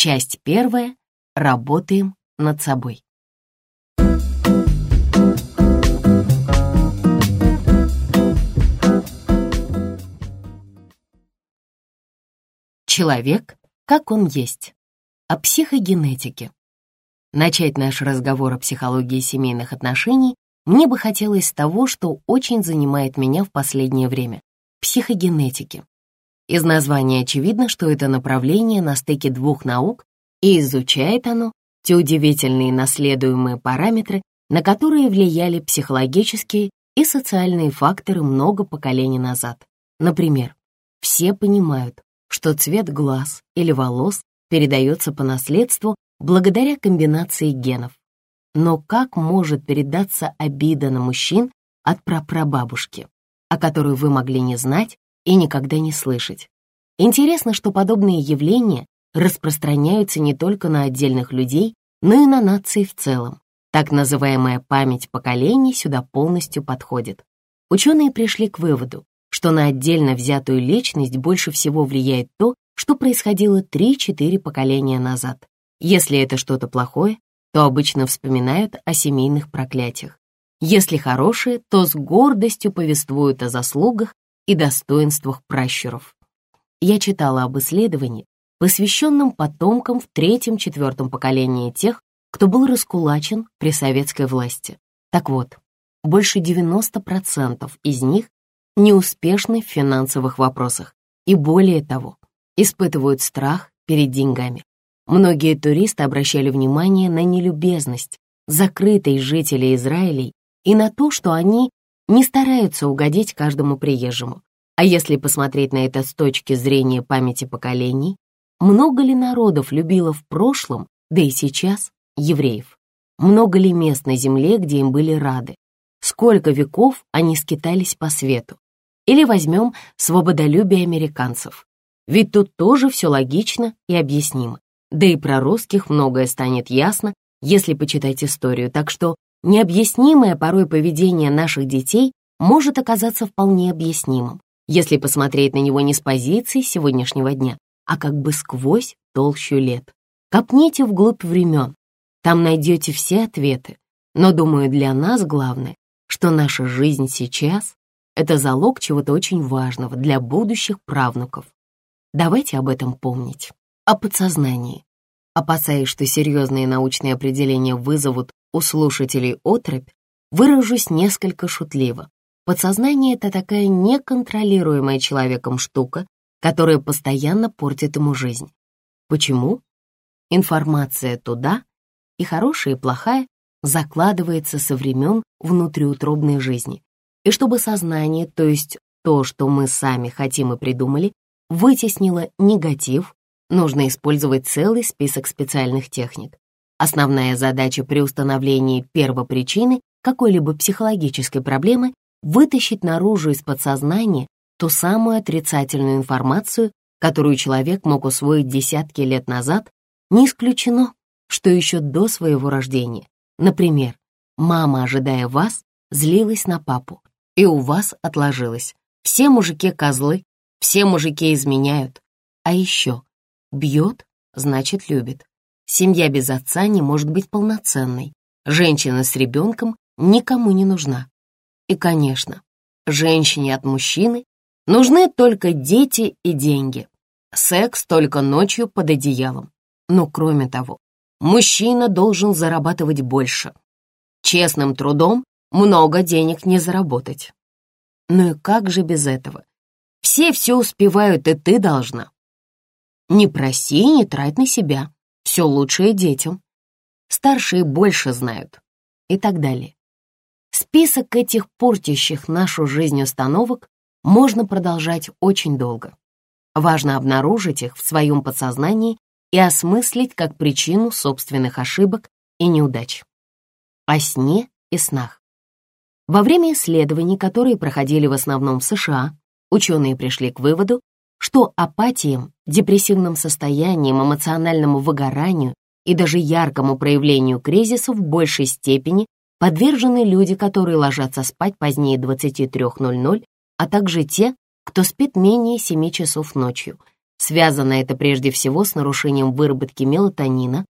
Часть первая. Работаем над собой. Человек, как он есть. О психогенетике. Начать наш разговор о психологии семейных отношений мне бы хотелось с того, что очень занимает меня в последнее время — психогенетики. Из названия очевидно, что это направление на стыке двух наук, и изучает оно те удивительные наследуемые параметры, на которые влияли психологические и социальные факторы много поколений назад. Например, все понимают, что цвет глаз или волос передается по наследству благодаря комбинации генов. Но как может передаться обида на мужчин от прапрабабушки, о которой вы могли не знать и никогда не слышать? Интересно, что подобные явления распространяются не только на отдельных людей, но и на нации в целом. Так называемая память поколений сюда полностью подходит. Ученые пришли к выводу, что на отдельно взятую личность больше всего влияет то, что происходило 3-4 поколения назад. Если это что-то плохое, то обычно вспоминают о семейных проклятиях. Если хорошее, то с гордостью повествуют о заслугах и достоинствах пращуров. Я читала об исследовании, посвященном потомкам в третьем-четвертом поколении тех, кто был раскулачен при советской власти. Так вот, больше 90% из них неуспешны в финансовых вопросах и, более того, испытывают страх перед деньгами. Многие туристы обращали внимание на нелюбезность закрытой жителей Израиля и на то, что они не стараются угодить каждому приезжему. А если посмотреть на это с точки зрения памяти поколений, много ли народов любило в прошлом, да и сейчас, евреев? Много ли мест на земле, где им были рады? Сколько веков они скитались по свету? Или возьмем свободолюбие американцев. Ведь тут тоже все логично и объяснимо. Да и про русских многое станет ясно, если почитать историю, так что необъяснимое порой поведение наших детей может оказаться вполне объяснимым, если посмотреть на него не с позиции сегодняшнего дня, а как бы сквозь толщу лет. Копните вглубь времен, там найдете все ответы. Но, думаю, для нас главное, что наша жизнь сейчас — это залог чего-то очень важного для будущих правнуков. Давайте об этом помнить о подсознании. Опасаясь, что серьезные научные определения вызовут у слушателей отрыбь, выражусь несколько шутливо. Подсознание — это такая неконтролируемая человеком штука, которая постоянно портит ему жизнь. Почему? Информация туда, и хорошая, и плохая, закладывается со времен внутриутробной жизни. И чтобы сознание, то есть то, что мы сами хотим и придумали, вытеснило негатив, нужно использовать целый список специальных техник. Основная задача при установлении первопричины какой-либо психологической проблемы — вытащить наружу из подсознания ту самую отрицательную информацию, которую человек мог усвоить десятки лет назад, не исключено, что еще до своего рождения. Например, мама, ожидая вас, злилась на папу, и у вас отложилось. Все мужики козлы, все мужики изменяют. А еще Бьет, значит, любит. Семья без отца не может быть полноценной. Женщина с ребенком никому не нужна. И, конечно, женщине от мужчины нужны только дети и деньги. Секс только ночью под одеялом. Но кроме того, мужчина должен зарабатывать больше. Честным трудом много денег не заработать. Ну и как же без этого? Все все успевают, и ты должна. Не проси и не трать на себя. Все лучшее детям. Старшие больше знают. И так далее. Список этих портящих нашу жизнь установок можно продолжать очень долго. Важно обнаружить их в своем подсознании и осмыслить как причину собственных ошибок и неудач. О сне и снах. Во время исследований, которые проходили в основном в США, ученые пришли к выводу, что апатиям, депрессивным состояниям, эмоциональному выгоранию и даже яркому проявлению кризиса в большей степени подвержены люди, которые ложатся спать позднее 23.00, а также те, кто спит менее 7 часов ночью. Связано это прежде всего с нарушением выработки мелатонина,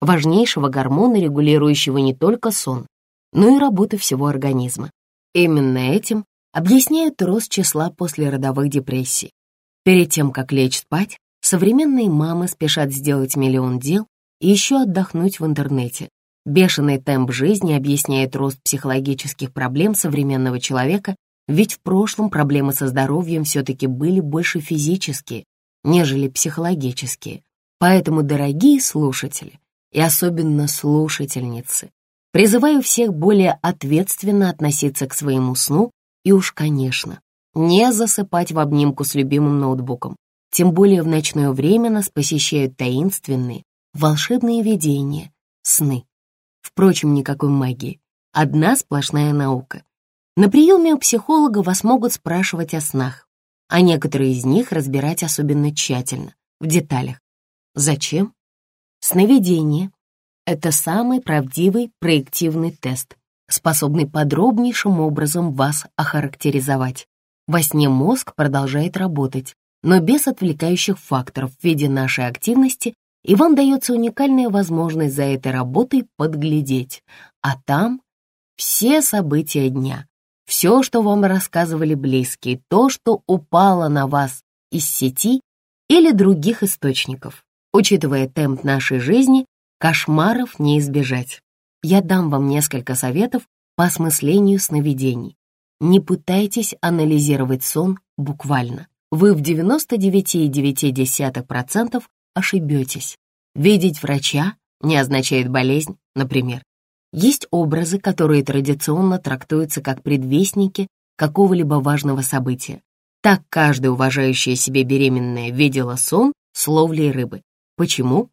важнейшего гормона, регулирующего не только сон, но и работу всего организма. Именно этим объясняют рост числа послеродовых депрессий. Перед тем, как лечь спать, современные мамы спешат сделать миллион дел и еще отдохнуть в интернете. Бешеный темп жизни объясняет рост психологических проблем современного человека, ведь в прошлом проблемы со здоровьем все-таки были больше физические, нежели психологические. Поэтому, дорогие слушатели, и особенно слушательницы, призываю всех более ответственно относиться к своему сну и уж, конечно, не засыпать в обнимку с любимым ноутбуком. Тем более в ночное время нас посещают таинственные, волшебные видения, сны. Впрочем, никакой магии. Одна сплошная наука. На приеме у психолога вас могут спрашивать о снах, а некоторые из них разбирать особенно тщательно, в деталях. Зачем? Сновидение — это самый правдивый проективный тест, способный подробнейшим образом вас охарактеризовать. Во сне мозг продолжает работать, но без отвлекающих факторов в виде нашей активности, и вам дается уникальная возможность за этой работой подглядеть. А там все события дня, все, что вам рассказывали близкие, то, что упало на вас из сети или других источников. Учитывая темп нашей жизни, кошмаров не избежать. Я дам вам несколько советов по осмыслению сновидений. Не пытайтесь анализировать сон буквально. Вы в 99,9% ошибетесь. Видеть врача не означает болезнь, например. Есть образы, которые традиционно трактуются как предвестники какого-либо важного события. Так каждая уважающая себе беременная видела сон с ловлей рыбы. Почему?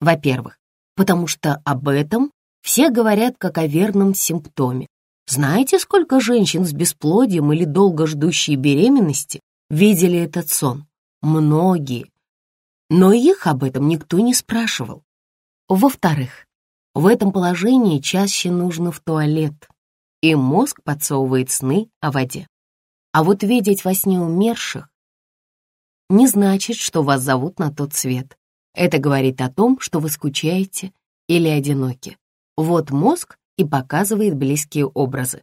Во-первых, потому что об этом все говорят как о верном симптоме. Знаете, сколько женщин с бесплодием или долго ждущей беременности видели этот сон? Многие. Но их об этом никто не спрашивал. Во-вторых, в этом положении чаще нужно в туалет, и мозг подсовывает сны о воде. А вот видеть во сне умерших не значит, что вас зовут на тот свет. Это говорит о том, что вы скучаете или одиноки. Вот мозг и показывает близкие образы.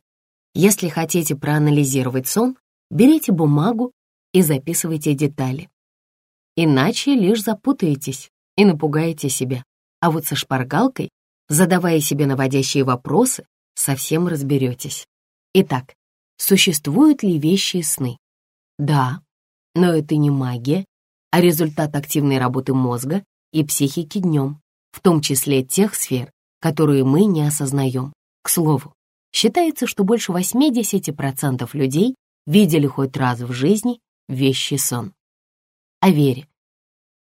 Если хотите проанализировать сон, берите бумагу и записывайте детали. Иначе лишь запутаетесь и напугаете себя. А вот со шпаргалкой, задавая себе наводящие вопросы, совсем разберетесь. Итак, существуют ли вещи сны? Да, но это не магия, а результат активной работы мозга и психики днем, в том числе тех сфер, которые мы не осознаем. К слову, считается, что больше 80% людей видели хоть раз в жизни вещий сон. О вере.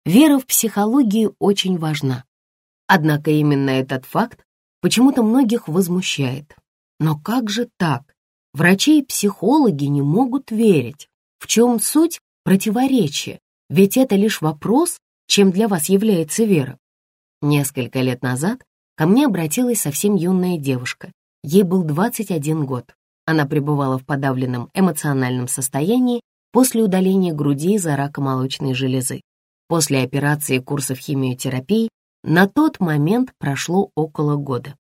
Вера в психологию очень важна. Однако именно этот факт почему-то многих возмущает. Но как же так? Врачи и психологи не могут верить. В чем суть противоречия? Ведь это лишь вопрос, чем для вас является вера. Несколько лет назад ко мне обратилась совсем юная девушка. Ей был 21 год. Она пребывала в подавленном эмоциональном состоянии после удаления груди из-за рака молочной железы. После операции и курсов химиотерапии на тот момент прошло около года.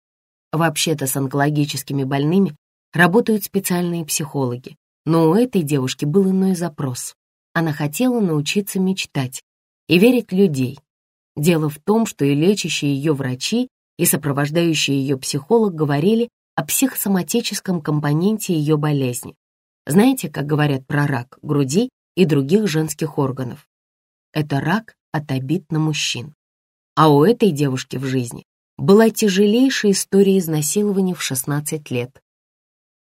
Вообще-то с онкологическими больными работают специальные психологи, но у этой девушки был иной запрос. Она хотела научиться мечтать и верить в людей. Дело в том, что и лечащие ее врачи, и сопровождающий ее психолог говорили о психосоматическом компоненте ее болезни. Знаете, как говорят про рак груди и других женских органов? Это рак от обид на мужчин. А у этой девушки в жизни была тяжелейшая история изнасилования в 16 лет.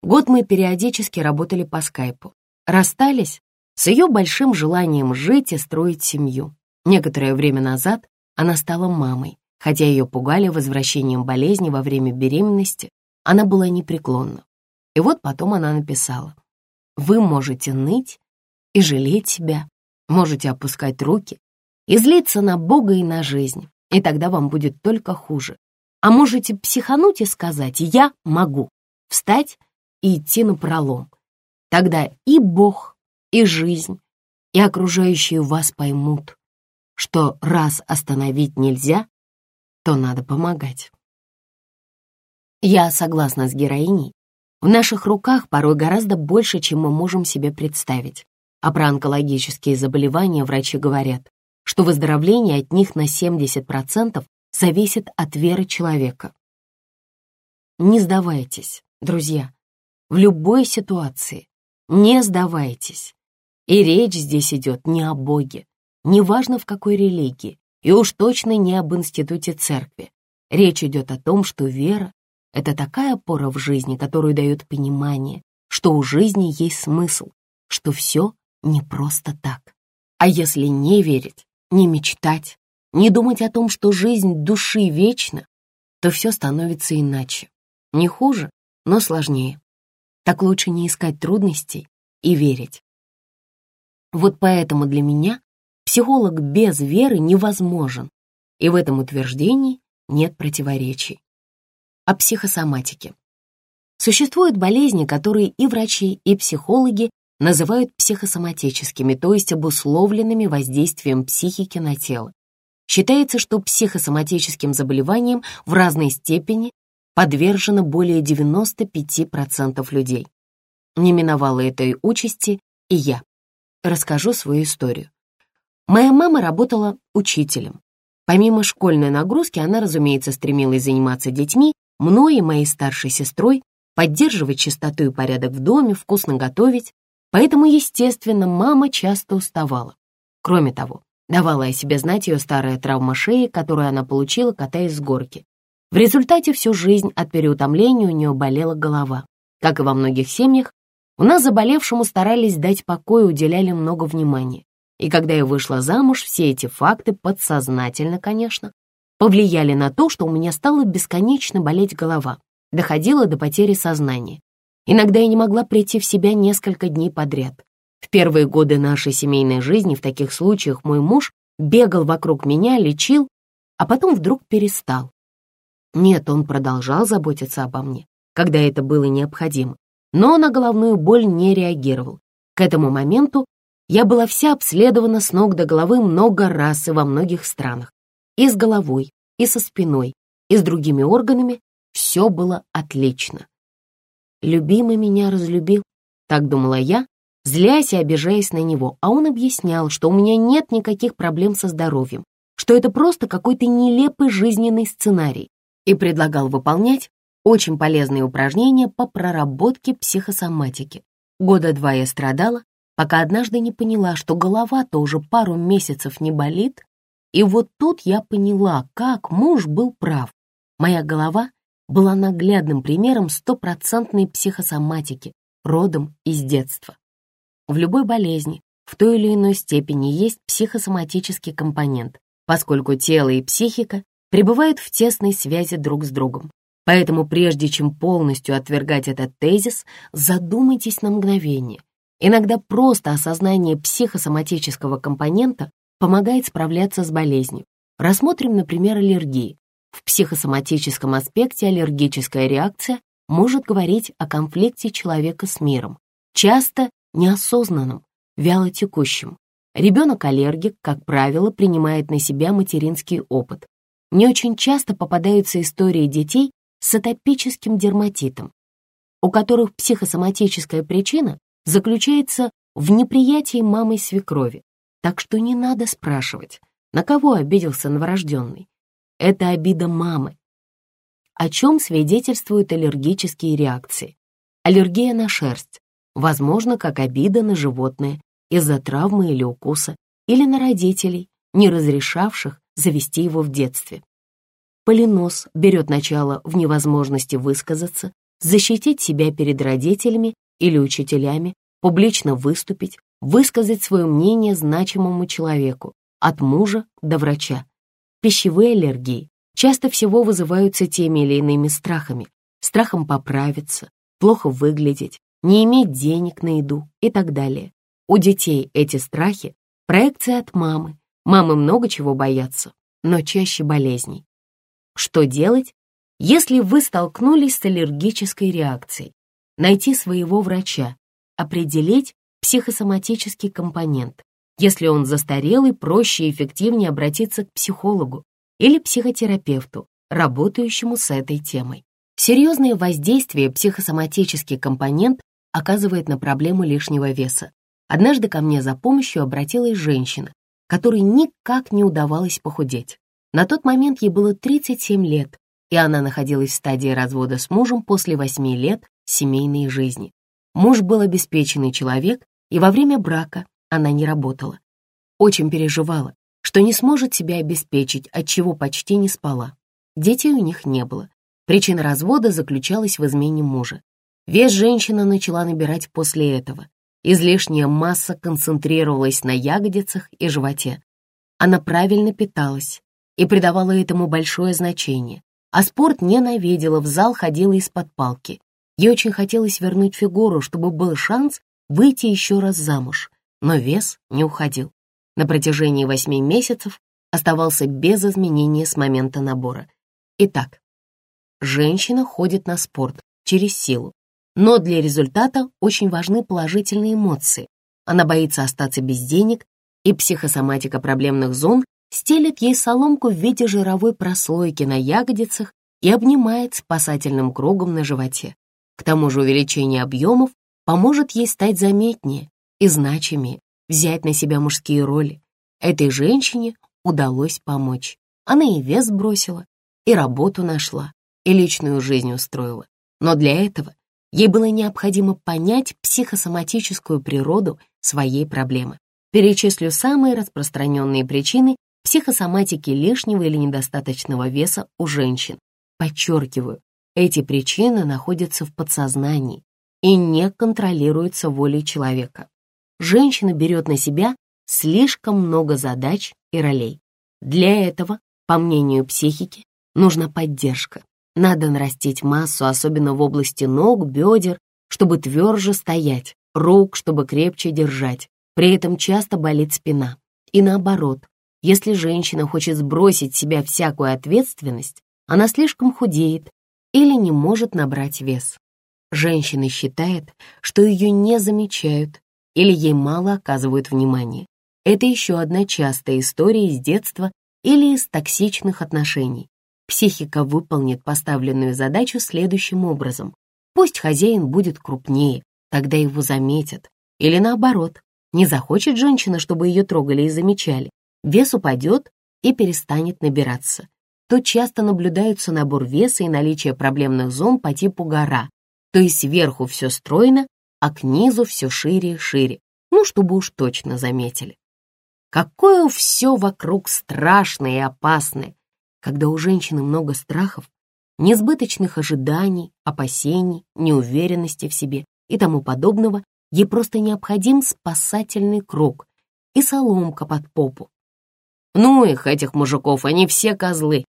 Год мы периодически работали по скайпу. Расстались с ее большим желанием жить и строить семью. Некоторое время назад она стала мамой, хотя ее пугали возвращением болезни во время беременности, она была непреклонна. И вот потом она написала, «Вы можете ныть и жалеть себя, можете опускать руки и злиться на Бога и на жизнь, и тогда вам будет только хуже. А можете психануть и сказать «я могу», встать и идти на пролом. Тогда и Бог, и жизнь, и окружающие вас поймут, что раз остановить нельзя, то надо помогать. Я согласна с героиней. В наших руках порой гораздо больше, чем мы можем себе представить. А про онкологические заболевания врачи говорят, что выздоровление от них на 70% зависит от веры человека. Не сдавайтесь, друзья, в любой ситуации. Не сдавайтесь. И речь здесь идет не о Боге, неважно в какой религии, и уж точно не об институте церкви. Речь идет о том, что вера — это такая опора в жизни, которую дает понимание, что у жизни есть смысл, что все не просто так. А если не верить, не мечтать, не думать о том, что жизнь души вечна, то все становится иначе. Не хуже, но сложнее. Так лучше не искать трудностей и верить. Вот поэтому для меня психолог без веры невозможен, и в этом утверждении нет противоречий. О психосоматике. Существуют болезни, которые и врачи, и психологи называют психосоматическими, то есть обусловленными воздействием психики на тело. Считается, что психосоматическим заболеваниям в разной степени подвержено более 95% людей. Не миновала этой участи и я. Расскажу свою историю. Моя мама работала учителем. Помимо школьной нагрузки, она, разумеется, стремилась заниматься детьми, мной и моей старшей сестрой, поддерживать чистоту и порядок в доме, вкусно готовить. Поэтому, естественно, мама часто уставала. Кроме того, давала о себе знать ее старая травма шеи, которую она получила, катаясь с горки. В результате всю жизнь от переутомления у нее болела голова. Как и во многих семьях, у нас заболевшему старались дать покой и уделяли много внимания. И когда я вышла замуж, все эти факты, подсознательно, конечно, повлияли на то, что у меня стала бесконечно болеть голова, доходила до потери сознания. Иногда я не могла прийти в себя несколько дней подряд. В первые годы нашей семейной жизни в таких случаях мой муж бегал вокруг меня, лечил, а потом вдруг перестал. Нет, он продолжал заботиться обо мне, когда это было необходимо, но на головную боль не реагировал. К этому моменту я была вся обследована с ног до головы много раз и во многих странах. И с головой, и со спиной, и с другими органами все было отлично. Любимый меня разлюбил, так думала я, злясь и обижаясь на него, а он объяснял, что у меня нет никаких проблем со здоровьем, что это просто какой-то нелепый жизненный сценарий, и предлагал выполнять очень полезные упражнения по проработке психосоматики. Года два я страдала, пока однажды не поняла, что голова-то уже пару месяцев не болит, и вот тут я поняла, как муж был прав. Моя голова была наглядным примером стопроцентной психосоматики, родом из детства. В любой болезни в той или иной степени есть психосоматический компонент, поскольку тело и психика пребывают в тесной связи друг с другом. Поэтому прежде чем полностью отвергать этот тезис, задумайтесь на мгновение. Иногда просто осознание психосоматического компонента помогает справляться с болезнью. Рассмотрим, например, аллергии. В психосоматическом аспекте аллергическая реакция может говорить о конфликте человека с миром, часто неосознанном, вялотекущем. Ребенок-аллергик, как правило, принимает на себя материнский опыт, мне очень часто попадаются истории детей с атопическим дерматитом, у которых психосоматическая причина заключается в неприятии мамой свекрови. Так что не надо спрашивать, на кого обиделся новорожденный. Это обида мамы. О чем свидетельствуют аллергические реакции? Аллергия на шерсть, возможно, как обида на животное из-за травмы или укуса, или на родителей, не разрешавших завести его в детстве. Полинос берет начало в невозможности высказаться, защитить себя перед родителями или учителями, публично выступить, высказать свое мнение значимому человеку, от мужа до врача. Пищевые аллергии часто всего вызываются теми или иными страхами, страхом поправиться, плохо выглядеть, не иметь денег на еду и так далее. У детей эти страхи — проекция от мамы, Мамы много чего боятся, но чаще болезней. Что делать, если вы столкнулись с аллергической реакцией? Найти своего врача, определить психосоматический компонент. Если он застарелый, проще и эффективнее обратиться к психологу или психотерапевту, работающему с этой темой. Серьезное воздействие психосоматический компонент оказывает на проблему лишнего веса. Однажды ко мне за помощью обратилась женщина, которой никак не удавалось похудеть. На тот момент ей было 37 лет, и она находилась в стадии развода с мужем после 8 лет семейной жизни. Муж был обеспеченный человек, и во время брака она не работала. Очень переживала, что не сможет себя обеспечить, от чего почти не спала. Детей у них не было. Причина развода заключалась в измене мужа. Вес женщина начала набирать после этого. Излишняя масса концентрировалась на ягодицах и животе. Она правильно питалась и придавала этому большое значение, а спорт ненавидела, в зал ходила из-под палки. Ей очень хотелось вернуть фигуру, чтобы был шанс выйти еще раз замуж, но вес не уходил. На протяжении восьми месяцев оставался без изменения с момента набора. Итак, женщина ходит на спорт через силу, но для результата очень важны положительные эмоции. Она боится остаться без денег, и психосоматика проблемных зон стелит ей соломку в виде жировой прослойки на ягодицах и обнимает спасательным кругом на животе. К тому же увеличение объемов поможет ей стать заметнее и значимее, взять на себя мужские роли. Этой женщине удалось помочь. Она и вес бросила, и работу нашла, и личную жизнь устроила. Но для этого ей было необходимо понять психосоматическую природу своей проблемы. Перечислю самые распространенные причины психосоматики лишнего или недостаточного веса у женщин. Подчеркиваю, эти причины находятся в подсознании и не контролируются волей человека. Женщина берет на себя слишком много задач и ролей. Для этого, по мнению психики, нужна поддержка. Надо нарастить массу, особенно в области ног, бедер, чтобы тверже стоять, рук, чтобы крепче держать. При этом часто болит спина. И наоборот, если женщина хочет сбросить с себя всякую ответственность, она слишком худеет или не может набрать вес. Женщина считает, что ее не замечают или ей мало оказывают внимания. Это еще одна частая история из детства или из токсичных отношений. Психика выполнит поставленную задачу следующим образом. Пусть хозяин будет крупнее, тогда его заметят. Или наоборот, не захочет женщина, чтобы ее трогали и замечали. Вес упадет и перестанет набираться. Тут часто наблюдаются набор веса и наличие проблемных зон по типу гора, то есть сверху все стройно, а к низу все шире и шире, ну, чтобы уж точно заметили. Какое все вокруг страшное и опасное, когда у женщины много страхов, несбыточных ожиданий, опасений, неуверенности в себе и тому подобного, ей просто необходим спасательный круг и соломка под попу. Ну их, этих мужиков, они все козлы.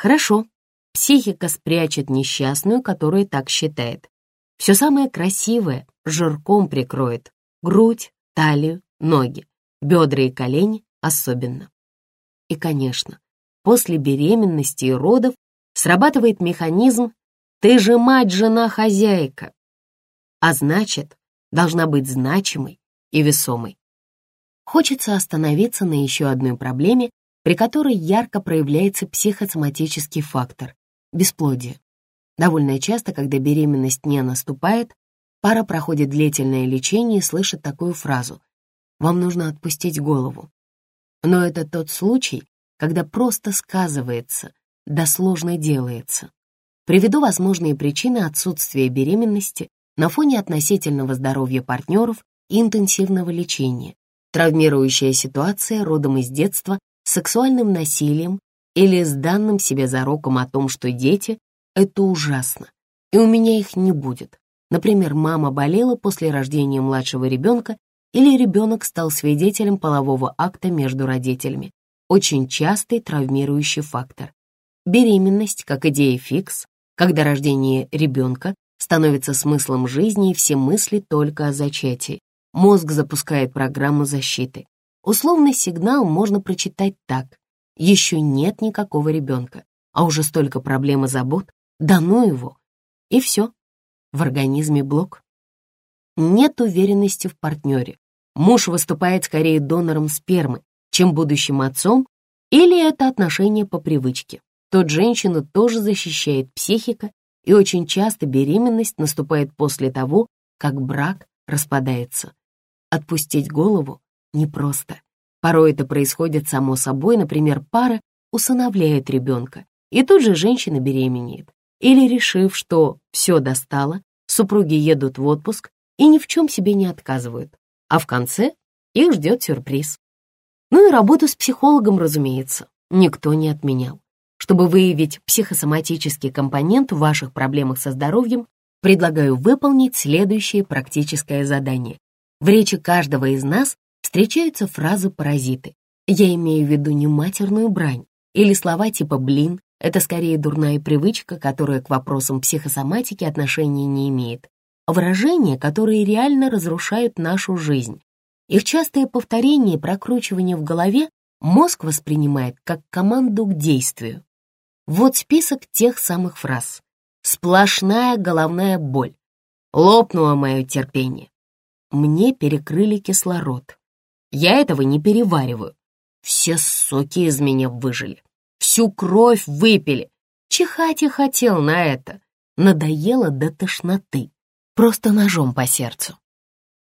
Хорошо, психика спрячет несчастную, которая так считает. Все самое красивое жирком прикроет. Грудь, талию, ноги. Бедра и колени особенно. И, конечно, после беременности и родов срабатывает механизм «ты же мать, жена, хозяйка», а значит, должна быть значимой и весомой. Хочется остановиться на еще одной проблеме, при которой ярко проявляется психосоматический фактор – бесплодие. Довольно часто, когда беременность не наступает, пара проходит длительное лечение и слышит такую фразу вам нужно отпустить голову. Но это тот случай, когда просто сказывается, да сложно делается. Приведу возможные причины отсутствия беременности на фоне относительного здоровья партнеров и интенсивного лечения, травмирующая ситуация родом из детства сексуальным насилием или с данным себе зароком о том, что дети — это ужасно, и у меня их не будет. Например, мама болела после рождения младшего ребенка или ребенок стал свидетелем полового акта между родителями. Очень частый травмирующий фактор. Беременность, как идея фикс, когда рождение ребенка становится смыслом жизни и все мысли только о зачатии. Мозг запускает программу защиты. Условный сигнал можно прочитать так. Еще нет никакого ребенка, а уже столько проблем и забот. Да ну его. И все. В организме блок. Нет уверенности в партнере. Муж выступает скорее донором спермы, чем будущим отцом, или это отношение по привычке. Тут женщину тоже защищает психика, и очень часто беременность наступает после того, как брак распадается. Отпустить голову непросто. Порой это происходит само собой, например, пара усыновляет ребенка, и тут же женщина беременеет. Или, решив, что все достало, супруги едут в отпуск и ни в чем себе не отказывают, а в конце их ждет сюрприз. Ну и работу с психологом, разумеется, никто не отменял. Чтобы выявить психосоматический компонент в ваших проблемах со здоровьем, предлагаю выполнить следующее практическое задание. В речи каждого из нас встречаются фразы-паразиты. Я имею в виду не матерную брань или слова типа «блин», это скорее дурная привычка, которая к вопросам психосоматики отношения не имеет. Выражения, которые реально разрушают нашу жизнь. Их частое повторение и прокручивание в голове мозг воспринимает как команду к действию. Вот список тех самых фраз. Сплошная головная боль. Лопнуло мое терпение. Мне перекрыли кислород. Я этого не перевариваю. Все соки из меня выжили. Всю кровь выпили. Чихать я хотел на это. Надоело до тошноты. Просто ножом по сердцу.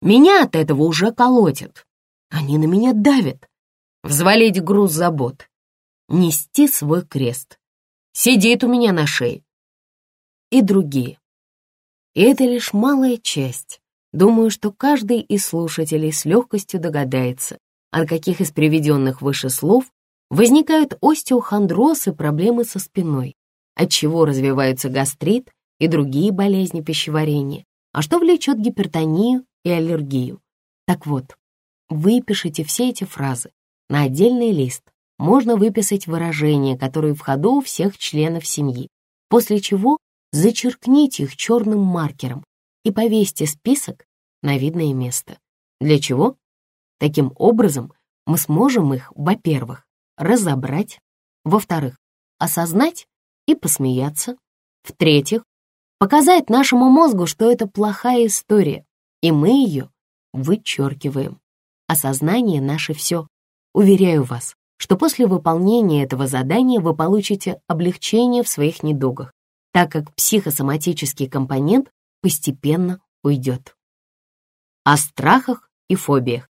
Меня от этого уже колотит. Они на меня давят. Взвалить груз забот. Нести свой крест сидит у меня на шее. И другие. И это лишь малая часть. Думаю, что каждый из слушателей с легкостью догадается, от каких из приведенных выше слов возникают остеохондроз и проблемы со спиной, от чего развивается гастрит и другие болезни пищеварения, а что влечет гипертонию и аллергию. Так вот, выпишите все эти фразы на отдельный лист можно выписать выражения, которые в ходу у всех членов семьи, после чего зачеркните их черным маркером и повесьте список на видное место. Для чего? Таким образом, мы сможем их, во-первых, разобрать, во-вторых, осознать и посмеяться, в-третьих, показать нашему мозгу, что это плохая история, и мы ее вычеркиваем. Осознание наше все. Уверяю вас, что после выполнения этого задания вы получите облегчение в своих недугах, так как психосоматический компонент постепенно уйдет. О страхах и фобиях.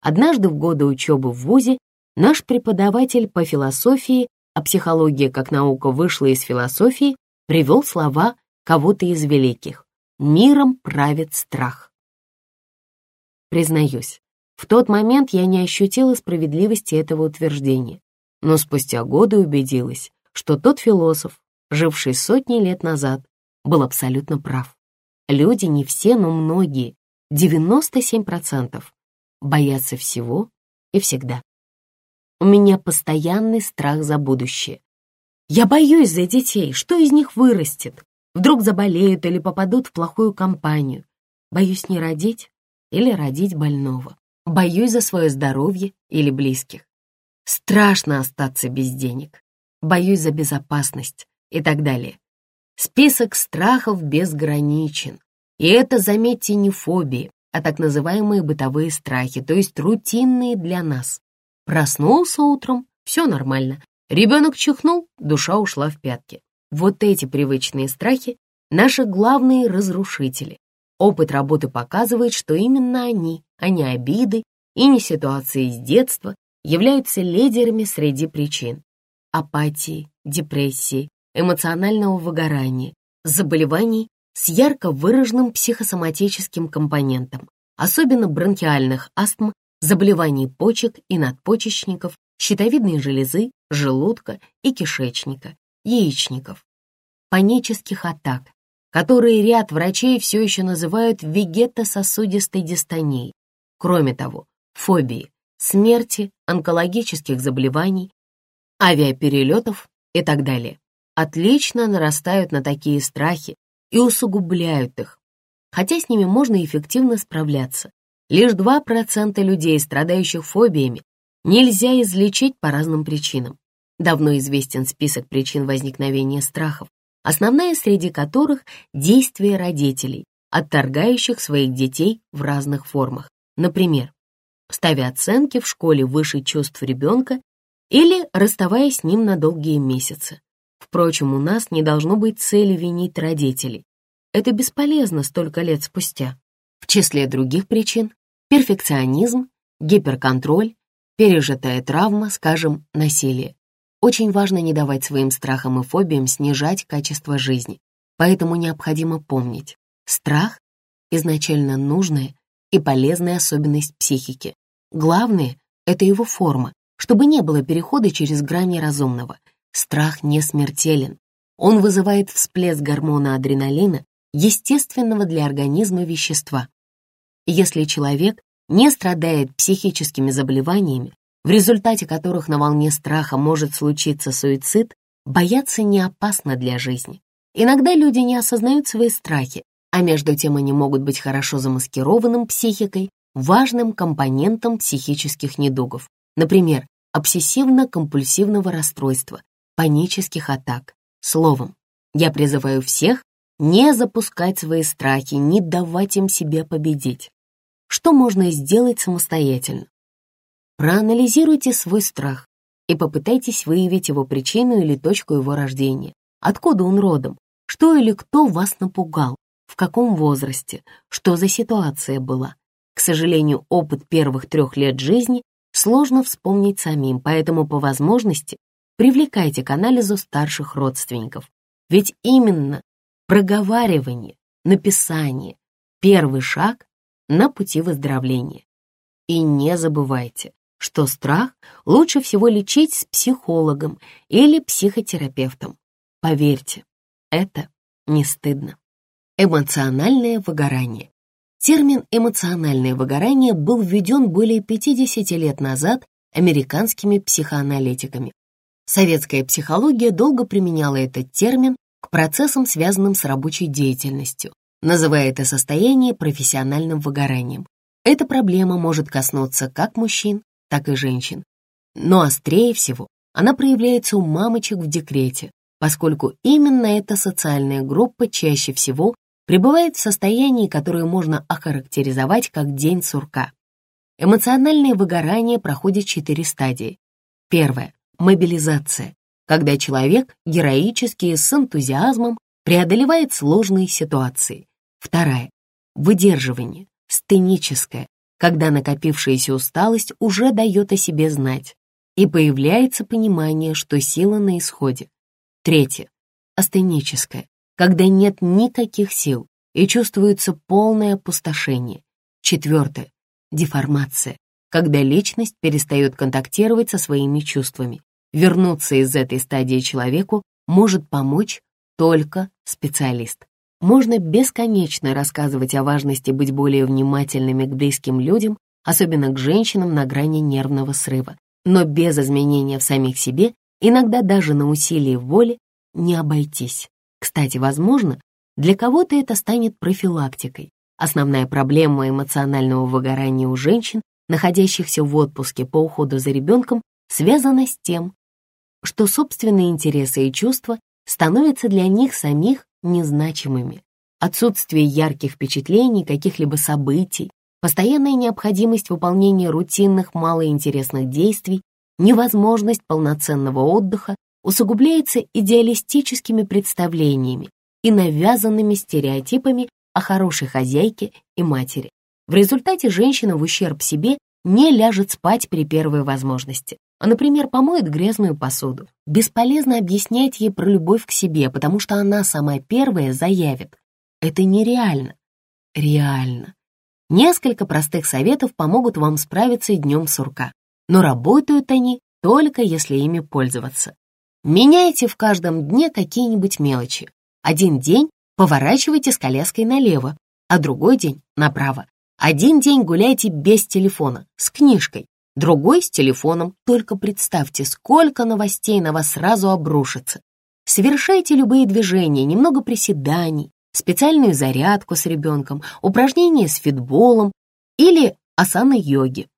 Однажды в годы учебы в ВУЗе наш преподаватель по философии, а психология как наука вышла из философии, привел слова кого-то из великих. «Миром правит страх». Признаюсь, в тот момент я не ощутила справедливости этого утверждения, но спустя годы убедилась, что тот философ, живший сотни лет назад, был абсолютно прав. Люди не все, но многие, 97%, боятся всего и всегда. У меня постоянный страх за будущее. Я боюсь за детей, что из них вырастет. Вдруг заболеют или попадут в плохую компанию. Боюсь не родить или родить больного. Боюсь за свое здоровье или близких. Страшно остаться без денег. Боюсь за безопасность и так далее. Список страхов безграничен. И это, заметьте, не фобии, а так называемые бытовые страхи, то есть рутинные для нас. Проснулся утром, все нормально. Ребенок чихнул, душа ушла в пятки. Вот эти привычные страхи — наши главные разрушители. Опыт работы показывает, что именно они, а не обиды и не ситуации из детства, являются лидерами среди причин апатии, депрессии, эмоционального выгорания, заболеваний с ярко выраженным психосоматическим компонентом, особенно бронхиальных астм, заболеваний почек и надпочечников, щитовидной железы, желудка и кишечника, яичников, панических атак, которые ряд врачей все еще называют вегетососудистой дистонией. Кроме того, фобии, смерти, онкологических заболеваний, авиаперелетов и так далее отлично нарастают на такие страхи и усугубляют их, хотя с ними можно эффективно справляться. Лишь 2% людей, страдающих фобиями, нельзя излечить по разным причинам. Давно известен список причин возникновения страхов, основная среди которых действия родителей, отторгающих своих детей в разных формах. Например, ставя оценки в школе выше чувств ребенка или расставаясь с ним на долгие месяцы. Впрочем, у нас не должно быть цели винить родителей. Это бесполезно столько лет спустя. В числе других причин – перфекционизм, гиперконтроль, пережитая травма, скажем, насилие. Очень важно не давать своим страхам и фобиям снижать качество жизни. Поэтому необходимо помнить, страх – изначально нужная и полезная особенность психики. Главное – это его форма, чтобы не было перехода через грани разумного. Страх не смертелен. Он вызывает всплеск гормона адреналина, естественного для организма вещества. Если человек не страдает психическими заболеваниями, в результате которых на волне страха может случиться суицид, бояться не опасно для жизни. Иногда люди не осознают свои страхи, а между тем они могут быть хорошо замаскированным психикой, важным компонентом психических недугов, например, обсессивно-компульсивного расстройства, панических атак. Словом, я призываю всех не запускать свои страхи, не давать им себя победить. Что можно сделать самостоятельно? Проанализируйте свой страх и попытайтесь выявить его причину или точку его рождения. Откуда он родом? Что или кто вас напугал? В каком возрасте? Что за ситуация была? К сожалению, опыт первых трех лет жизни сложно вспомнить самим, поэтому по возможности привлекайте к анализу старших родственников. Ведь именно проговаривание, написание — первый шаг на пути выздоровления. И не забывайте, что страх лучше всего лечить с психологом или психотерапевтом. Поверьте, это не стыдно. Эмоциональное выгорание. Термин «эмоциональное выгорание» был введен более 50 лет назад американскими психоаналитиками. Советская психология долго применяла этот термин к процессам, связанным с рабочей деятельностью, называя это состояние профессиональным выгоранием. Эта проблема может коснуться как мужчин, так и женщин. Но острее всего она проявляется у мамочек в декрете, поскольку именно эта социальная группа чаще всего пребывает в состоянии, которое можно охарактеризовать как день сурка. Эмоциональное выгорание проходит четыре стадии. Первая — мобилизация, когда человек героически и с энтузиазмом преодолевает сложные ситуации. Вторая — выдерживание, стеническое, когда накопившаяся усталость уже дает о себе знать, и появляется понимание, что сила на исходе. Третье. Астеническое, когда нет никаких сил и чувствуется полное опустошение. Четвертое. Деформация, когда личность перестает контактировать со своими чувствами. Вернуться из этой стадии человеку может помочь только специалист. Можно бесконечно рассказывать о важности быть более внимательными к близким людям, особенно к женщинам на грани нервного срыва. Но без изменения в самих себе, иногда даже на усилии воли, не обойтись. Кстати, возможно, для кого-то это станет профилактикой. Основная проблема эмоционального выгорания у женщин, находящихся в отпуске по уходу за ребенком, связана с тем, что собственные интересы и чувства становятся для них самих незначимыми. Отсутствие ярких впечатлений, каких-либо событий, постоянная необходимость выполнения рутинных малоинтересных действий, невозможность полноценного отдыха усугубляется идеалистическими представлениями и навязанными стереотипами о хорошей хозяйке и матери. В результате женщина в ущерб себе не ляжет спать при первой возможности, например, помоет грязную посуду. Бесполезно объяснять ей про любовь к себе, потому что она самая первая заявит. Это нереально. Реально. Несколько простых советов помогут вам справиться и днем сурка, но работают они только если ими пользоваться. Меняйте в каждом дне какие-нибудь мелочи. Один день поворачивайте с коляской налево, а другой день направо. Один день гуляйте без телефона, с книжкой, другой с телефоном. Только представьте, сколько новостей на вас сразу обрушится. Совершайте любые движения, немного приседаний, специальную зарядку с ребенком, упражнения с фитболом или асана-йоги.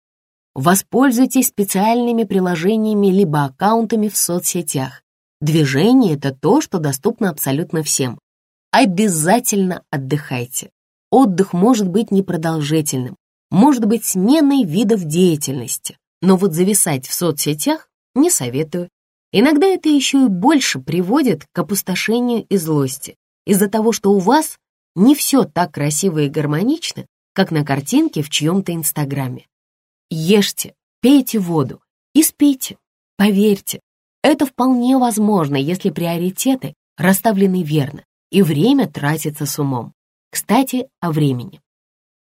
Воспользуйтесь специальными приложениями либо аккаунтами в соцсетях. Движение — это то, что доступно абсолютно всем. Обязательно отдыхайте. Отдых может быть непродолжительным, может быть сменой видов деятельности, но вот зависать в соцсетях не советую. Иногда это еще и больше приводит к опустошению и злости из-за того, что у вас не все так красиво и гармонично, как на картинке в чьем-то инстаграме. Ешьте, пейте воду и спите. Поверьте, это вполне возможно, если приоритеты расставлены верно и время тратится с умом. Кстати, о времени.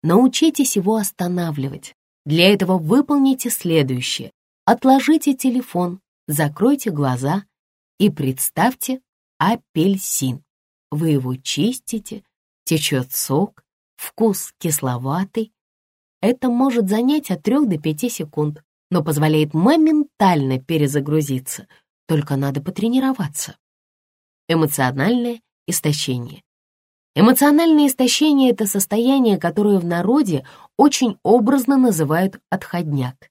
Научитесь его останавливать. Для этого выполните следующее. Отложите телефон, закройте глаза и представьте апельсин. Вы его чистите, течет сок, вкус кисловатый. Это может занять от 3 до 5 секунд, но позволяет моментально перезагрузиться, только надо потренироваться. Эмоциональное истощение. Эмоциональное истощение — это состояние, которое в народе очень образно называют отходняк.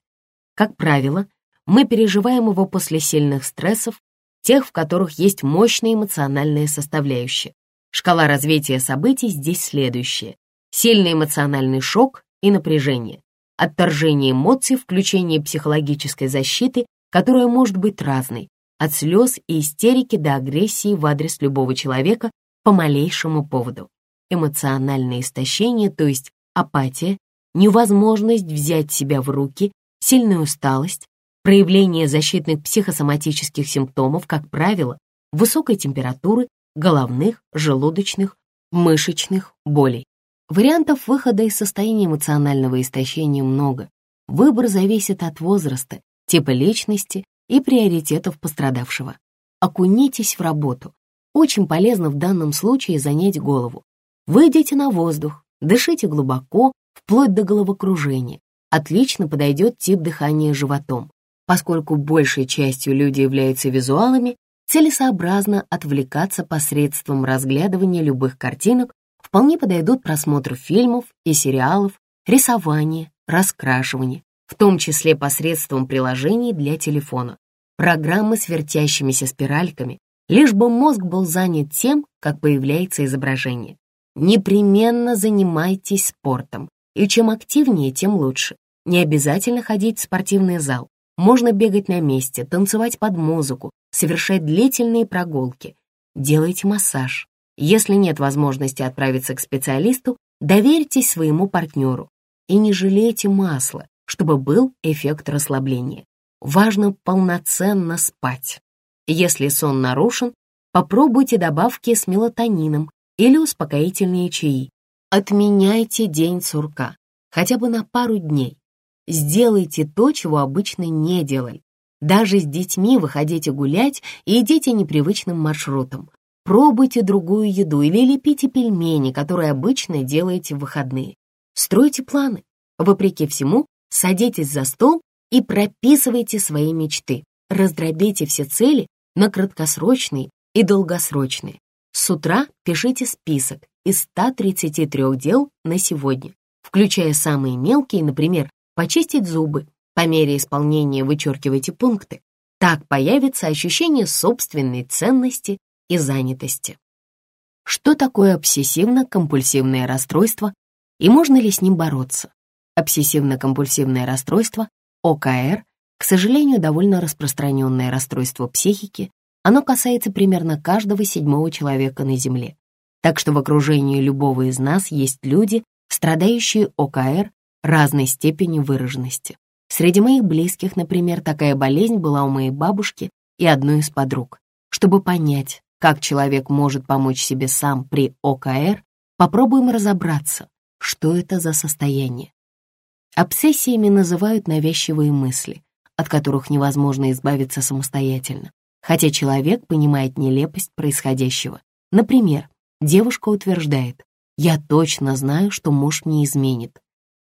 Как правило, мы переживаем его после сильных стрессов, тех, в которых есть мощная эмоциональная составляющая. Шкала развития событий здесь следующая. Сильный эмоциональный шок и напряжение, отторжение эмоций, включение психологической защиты, которая может быть разной, от слез и истерики до агрессии в адрес любого человека по малейшему поводу. Эмоциональное истощение, то есть апатия, невозможность взять себя в руки, сильная усталость, проявление защитных психосоматических симптомов, как правило, высокой температуры, головных, желудочных, мышечных болей. Вариантов выхода из состояния эмоционального истощения много. Выбор зависит от возраста, типа личности и приоритетов пострадавшего. Окунитесь в работу. Очень полезно в данном случае занять голову. Выйдите на воздух, дышите глубоко, вплоть до головокружения. Отлично подойдет тип дыхания животом. Поскольку большей частью люди являются визуалами, целесообразно отвлекаться посредством разглядывания любых картинок, вполне подойдут просмотр фильмов и сериалов, рисование, раскрашивание, в том числе посредством приложений для телефона, программы с вертящимися спиральками, лишь бы мозг был занят тем, как появляется изображение. Непременно занимайтесь спортом, и чем активнее, тем лучше. Не обязательно ходить в спортивный зал. Можно бегать на месте, танцевать под музыку, совершать длительные прогулки. Делайте массаж. Если нет возможности отправиться к специалисту, доверьтесь своему партнеру. И не жалейте масла, чтобы был эффект расслабления. Важно полноценно спать. Если сон нарушен, попробуйте добавки с мелатонином или успокоительные чаи. Отменяйте день сурка, хотя бы на пару дней. Сделайте то, чего обычно не делали. Даже с детьми выходите гулять и идите непривычным маршрутом. Пробуйте другую еду или лепите пельмени, которые обычно делаете в выходные. Стройте планы. Вопреки всему, садитесь за стол и прописывайте свои мечты. Раздробите все цели на краткосрочные и долгосрочные. С утра пишите список из 133 дел на сегодня, включая самые мелкие, например, почистить зубы. По мере исполнения вычеркивайте пункты. Так появится ощущение собственной ценности и занятости. Что такое обсессивно-компульсивное расстройство и можно ли с ним бороться? Обсессивно-компульсивное расстройство, ОКР, к сожалению, довольно распространенное расстройство психики, оно касается примерно каждого седьмого человека на Земле. Так что в окружении любого из нас есть люди, страдающие ОКР разной степени выраженности. Среди моих близких, например, такая болезнь была у моей бабушки и одной из подруг. Чтобы понять, как человек может помочь себе сам при ОКР, попробуем разобраться, что это за состояние. Обсессиями называют навязчивые мысли, от которых невозможно избавиться самостоятельно, хотя человек понимает нелепость происходящего. Например, девушка утверждает, «Я точно знаю, что муж не изменит».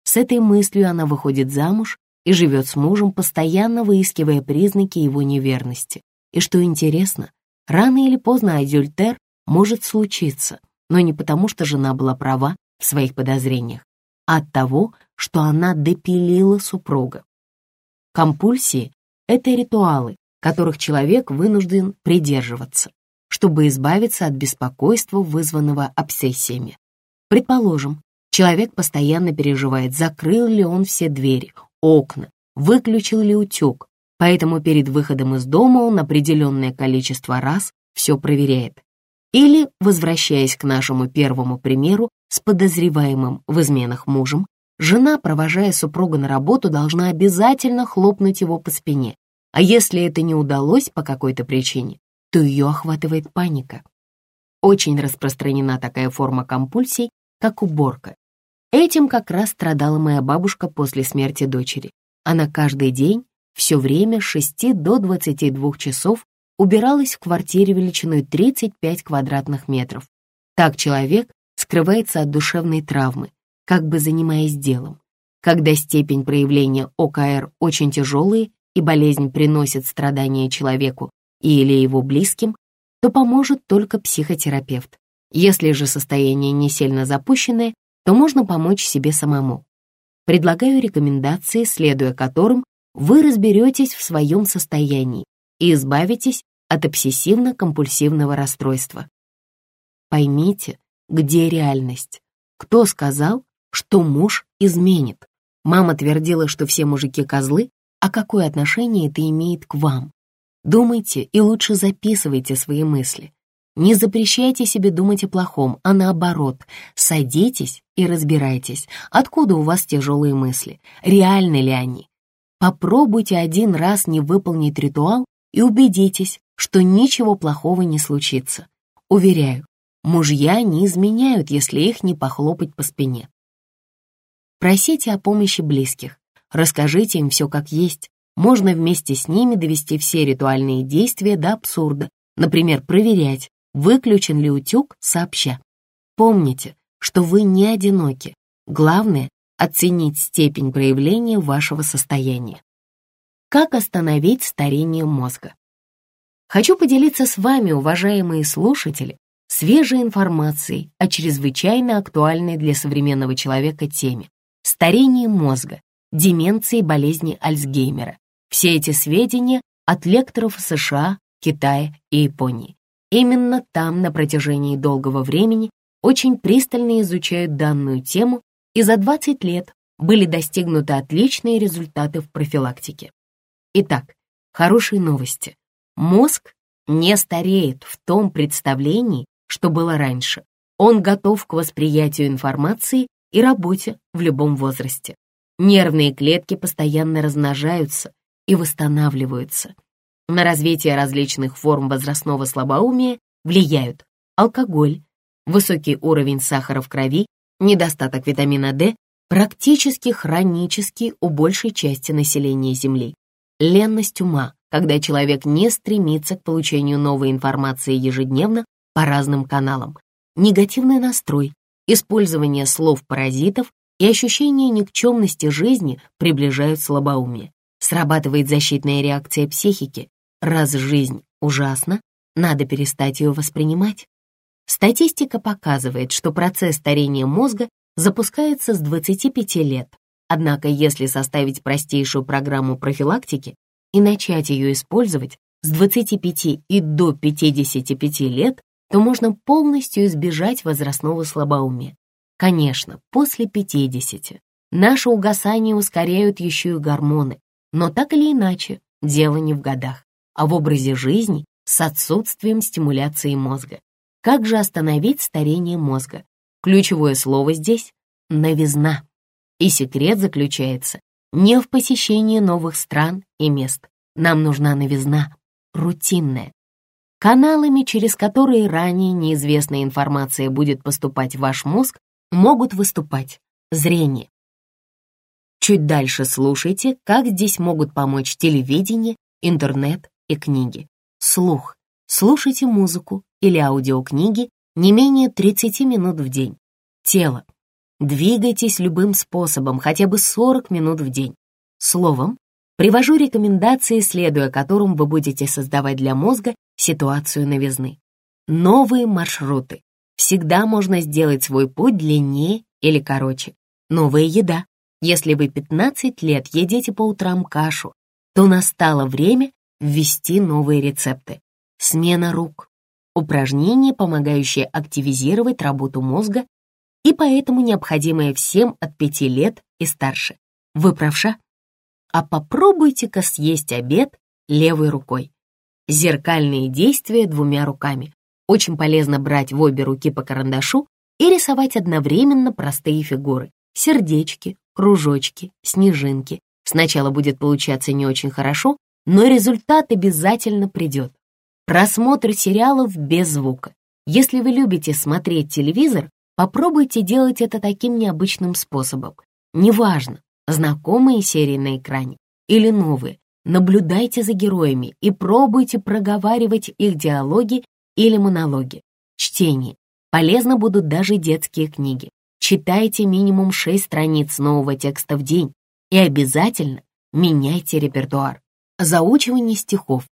С этой мыслью она выходит замуж и живет с мужем, постоянно выискивая признаки его неверности. И что интересно, Рано или поздно адюльтер может случиться, но не потому, что жена была права в своих подозрениях, а от того, что она допилила супруга. Компульсии — это ритуалы, которых человек вынужден придерживаться, чтобы избавиться от беспокойства, вызванного обсессиями. Предположим, Человек постоянно переживает, закрыл ли он все двери, окна, выключил ли утюг, поэтому перед выходом из дома он определенное количество раз все проверяет. Или, возвращаясь к нашему первому примеру с подозреваемым в изменах мужем, жена, провожая супруга на работу, должна обязательно хлопнуть его по спине. А если это не удалось по какой-то причине, то ее охватывает паника. Очень распространена такая форма компульсий, как уборка. Этим как раз страдала моя бабушка после смерти дочери. Она каждый день, все время с 6 до 22 часов убиралась в квартире величиной 35 квадратных метров. Так человек скрывается от душевной травмы, как бы занимаясь делом. Когда степень проявления ОКР очень тяжелые и болезнь приносит страдания человеку или его близким, то поможет только психотерапевт. Если же состояние не сильно запущенное, то можно помочь себе самому. Предлагаю рекомендации, следуя которым вы разберетесь в своем состоянии и избавитесь от обсессивно-компульсивного расстройства. Поймите, где реальность. Кто сказал, что муж изменит? Мама твердила, что все мужики козлы, а какое отношение это имеет к вам? Думайте и лучше записывайте свои мысли. Не запрещайте себе думать о плохом, а наоборот, садитесь и разбирайтесь, откуда у вас тяжелые мысли, реальны ли они. Попробуйте один раз не выполнить ритуал и убедитесь, что ничего плохого не случится. Уверяю, мужья не изменяют, если их не похлопать по спине. Просите о помощи близких, расскажите им все как есть. Можно вместе с ними довести все ритуальные действия до абсурда, например, проверять, выключен ли утюг сообща. Помните, что вы не одиноки. Главное — оценить степень проявления вашего состояния. Как остановить старение мозга? Хочу поделиться с вами, уважаемые слушатели, свежей информацией о чрезвычайно актуальной для современного человека теме — старение мозга, деменции и болезни Альцгеймера. Все эти сведения от лекторов США, Китая и Японии. Именно там на протяжении долгого времени очень пристально изучают данную тему, и за 20 лет были достигнуты отличные результаты в профилактике. Итак, хорошие новости. Мозг не стареет в том представлении, что было раньше. Он готов к восприятию информации и работе в любом возрасте. Нервные клетки постоянно размножаются и восстанавливаются. На развитие различных форм возрастного слабоумия влияют алкоголь, высокий уровень сахара в крови, недостаток витамина D, практически хронический у большей части населения Земли, ленность ума, когда человек не стремится к получению новой информации ежедневно по разным каналам, негативный настрой, использование слов-паразитов и ощущение никчемности жизни приближают слабоумие. Срабатывает защитная реакция психики, Раз жизнь ужасна, надо перестать ее воспринимать. Статистика показывает, что процесс старения мозга запускается с 25 лет. Однако, если составить простейшую программу профилактики и начать ее использовать с 25 и до 55 лет, то можно полностью избежать возрастного слабоумия. Конечно, после 50 наше угасание ускоряют еще и гормоны, но так или иначе, дело не в годах а в образе жизни с отсутствием стимуляции мозга. Как же остановить старение мозга? Ключевое слово здесь — новизна. И секрет заключается не в посещении новых стран и мест. Нам нужна новизна, рутинная. Каналами, через которые ранее неизвестная информация будет поступать в ваш мозг, могут выступать зрение. Чуть дальше слушайте, как здесь могут помочь телевидение, интернет и книги. Слух. Слушайте музыку или аудиокниги не менее 30 минут в день. Тело. Двигайтесь любым способом, хотя бы 40 минут в день. Словом, привожу рекомендации, следуя которым вы будете создавать для мозга ситуацию новизны. Новые маршруты. Всегда можно сделать свой путь длиннее или короче. Новая еда. Если вы 15 лет едите по утрам кашу, то настало время ввести новые рецепты. Смена рук. Упражнение, помогающее активизировать работу мозга и поэтому необходимое всем от 5 лет и старше. Вы правша? А попробуйте-ка съесть обед левой рукой. Зеркальные действия двумя руками. Очень полезно брать в обе руки по карандашу и рисовать одновременно простые фигуры. Сердечки, кружочки, снежинки. Сначала будет получаться не очень хорошо, но результат обязательно придет. Просмотр сериалов без звука. Если вы любите смотреть телевизор, попробуйте делать это таким необычным способом. Неважно, знакомые серии на экране или новые, наблюдайте за героями и пробуйте проговаривать их диалоги или монологи. Чтение. Полезно будут даже детские книги. Читайте минимум 6 страниц нового текста в день и обязательно меняйте репертуар. Заучивание стихов.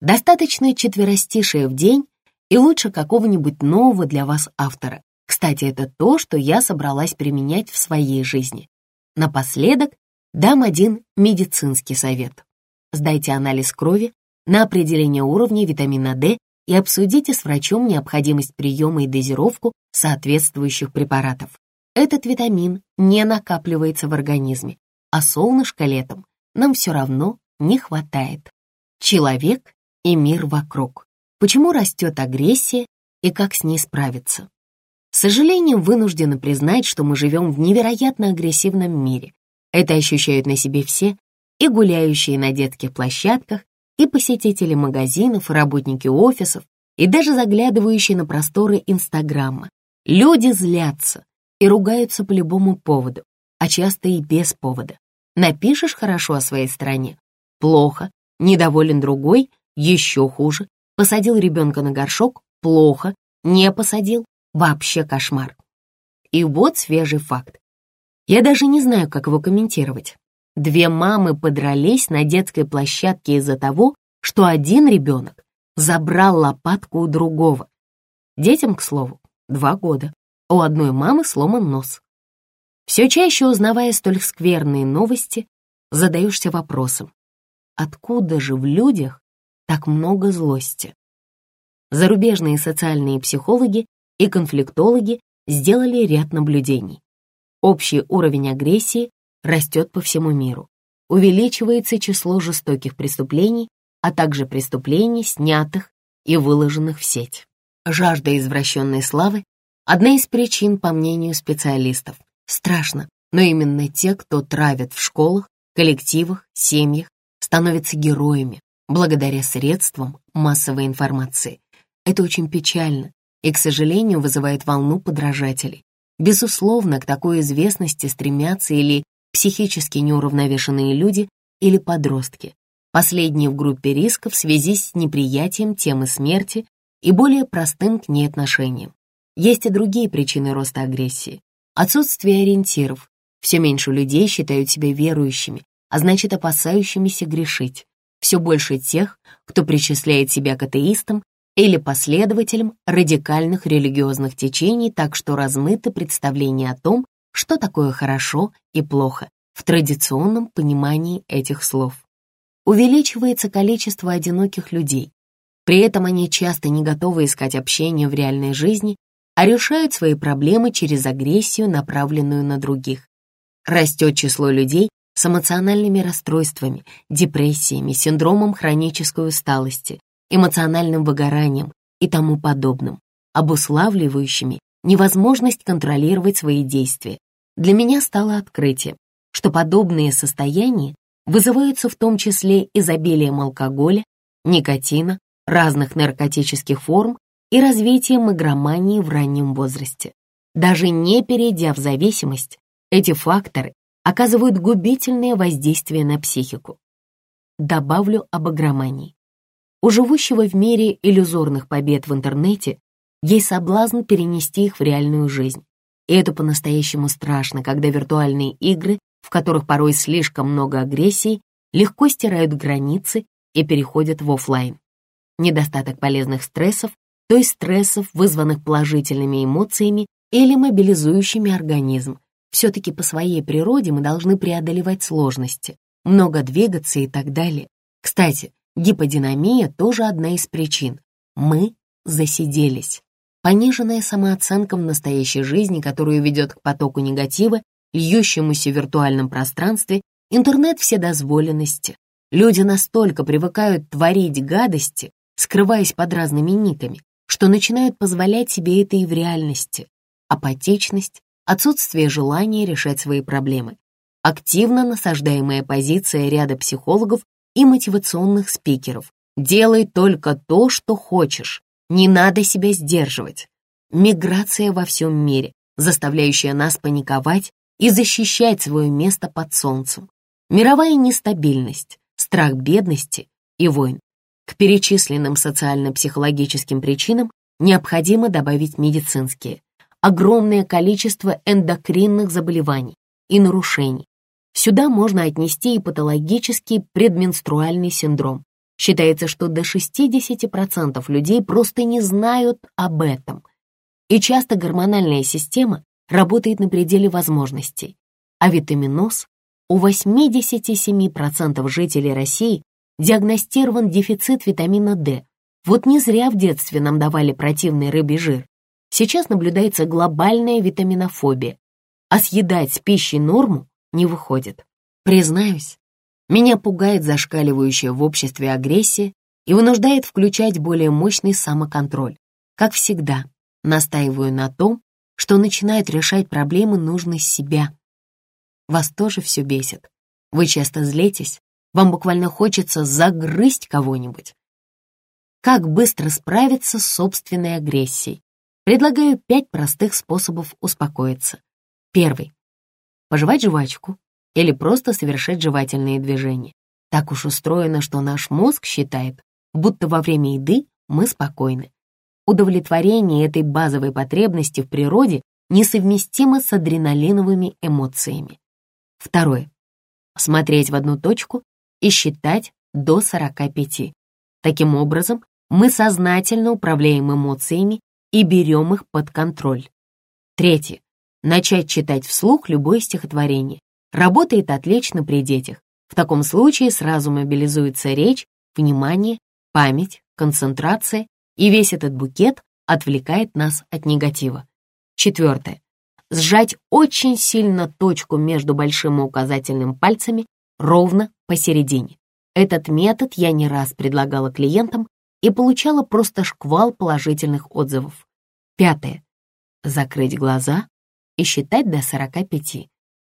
Достаточно четверостишие в день и лучше какого-нибудь нового для вас автора. Кстати, это то, что я собралась применять в своей жизни. Напоследок дам один медицинский совет. Сдайте анализ крови на определение уровня витамина D и обсудите с врачом необходимость приема и дозировку соответствующих препаратов. Этот витамин не накапливается в организме, а солнышко летом нам все равно не хватает. Человек и мир вокруг. Почему растет агрессия и как с ней справиться? С сожалением вынуждены признать, что мы живем в невероятно агрессивном мире. Это ощущают на себе все, и гуляющие на детских площадках, и посетители магазинов, и работники офисов, и даже заглядывающие на просторы Инстаграма. Люди злятся и ругаются по любому поводу, а часто и без повода. Напишешь хорошо о своей стране? Плохо. Недоволен другой? Еще хуже. Посадил ребенка на горшок? Плохо. Не посадил? Вообще кошмар. И вот свежий факт. Я даже не знаю, как его комментировать. Две мамы подрались на детской площадке из-за того, что один ребенок забрал лопатку у другого. Детям, к слову, два года. У одной мамы сломан нос. Все чаще узнавая столь скверные новости, задаешься вопросом, откуда же в людях так много злости? Зарубежные социальные психологи и конфликтологи сделали ряд наблюдений. Общий уровень агрессии растет по всему миру. Увеличивается число жестоких преступлений, а также преступлений, снятых и выложенных в сеть. Жажда извращенной славы – одна из причин, по мнению специалистов. Страшно, но именно те, кто травят в школах, коллективах, семьях, становятся героями благодаря средствам массовой информации. Это очень печально и, к сожалению, вызывает волну подражателей. Безусловно, к такой известности стремятся или психически неуравновешенные люди или подростки. Последние в группе риска в связи с неприятием темы смерти и более простым к ней отношением. Есть и другие причины роста агрессии. Отсутствие ориентиров. Все меньше людей считают себя верующими, а значит опасающимися грешить. Все больше тех, кто причисляет себя к атеистам или последователям радикальных религиозных течений, так что размыто представление о том, что такое хорошо и плохо в традиционном понимании этих слов. Увеличивается количество одиноких людей. При этом они часто не готовы искать общение в реальной жизни, а решают свои проблемы через агрессию, направленную на других. Растет число людей с эмоциональными расстройствами, депрессиями, синдромом хронической усталости, эмоциональным выгоранием и тому подобным, обуславливающими невозможность контролировать свои действия, для меня стало открытием, что подобные состояния вызываются в том числе изобилием алкоголя, никотина, разных наркотических форм и развитием игромании в раннем возрасте. Даже не перейдя в зависимость, эти факторы оказывают губительное воздействие на психику. Добавлю об игромании. У живущего в мире иллюзорных побед в интернете есть соблазн перенести их в реальную жизнь. И это по-настоящему страшно, когда виртуальные игры, в которых порой слишком много агрессии, легко стирают границы и переходят в офлайн. Недостаток полезных стрессов, то есть стрессов, вызванных положительными эмоциями или мобилизующими организм. Все-таки по своей природе мы должны преодолевать сложности, много двигаться и так далее. Кстати, гиподинамия тоже одна из причин. Мы засиделись. Пониженная самооценка в настоящей жизни, которую ведет к потоку негатива, льющемуся в виртуальном пространстве, интернет вседозволенности. Люди настолько привыкают творить гадости, скрываясь под разными никами, что начинают позволять себе это и в реальности. Апатичность, отсутствие желания решать свои проблемы, активно насаждаемая позиция ряда психологов и мотивационных спикеров. Делай только то, что хочешь, не надо себя сдерживать. Миграция во всем мире, заставляющая нас паниковать и защищать свое место под солнцем. Мировая нестабильность, страх бедности и войн. К перечисленным социально-психологическим причинам необходимо добавить медицинские. Огромное количество эндокринных заболеваний и нарушений. Сюда можно отнести и патологический предменструальный синдром. Считается, что до 60% людей просто не знают об этом. И часто гормональная система работает на пределе возможностей. А витаминоз у 87% жителей России диагностирован дефицит витамина D. Вот не зря в детстве нам давали противный рыбий жир. Сейчас наблюдается глобальная витаминофобия, а съедать с пищей норму не выходит. Признаюсь, меня пугает зашкаливающая в обществе агрессия и вынуждает включать более мощный самоконтроль. Как всегда, настаиваю на том, что начинает решать проблемы нужно себя. Вас тоже все бесит. Вы часто злитесь, вам буквально хочется загрызть кого-нибудь. Как быстро справиться с собственной агрессией? Предлагаю пять простых способов успокоиться. Первый. Пожевать жвачку или просто совершать жевательные движения. Так уж устроено, что наш мозг считает, будто во время еды мы спокойны. Удовлетворение этой базовой потребности в природе несовместимо с адреналиновыми эмоциями. Второе. Смотреть в одну точку и считать до 45. Таким образом, мы сознательно управляем эмоциями и берем их под контроль. Третье. Начать читать вслух любое стихотворение. Работает отлично при детях. В таком случае сразу мобилизуется речь, внимание, память, концентрация и весь этот букет отвлекает нас от негатива. Четвертое. Сжать очень сильно точку между большим и указательным пальцами ровно посередине. Этот метод я не раз предлагала клиентам и получала просто шквал положительных отзывов. Пятое. Закрыть глаза и считать до 45.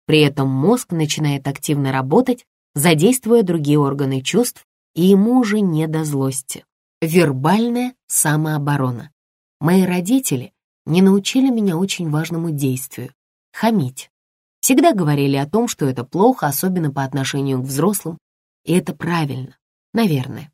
При этом мозг начинает активно работать, задействуя другие органы чувств, и ему уже не до злости. Вербальная самооборона. Мои родители не научили меня очень важному действию — хамить. Всегда говорили о том, что это плохо, особенно по отношению к взрослым, и это правильно, наверное.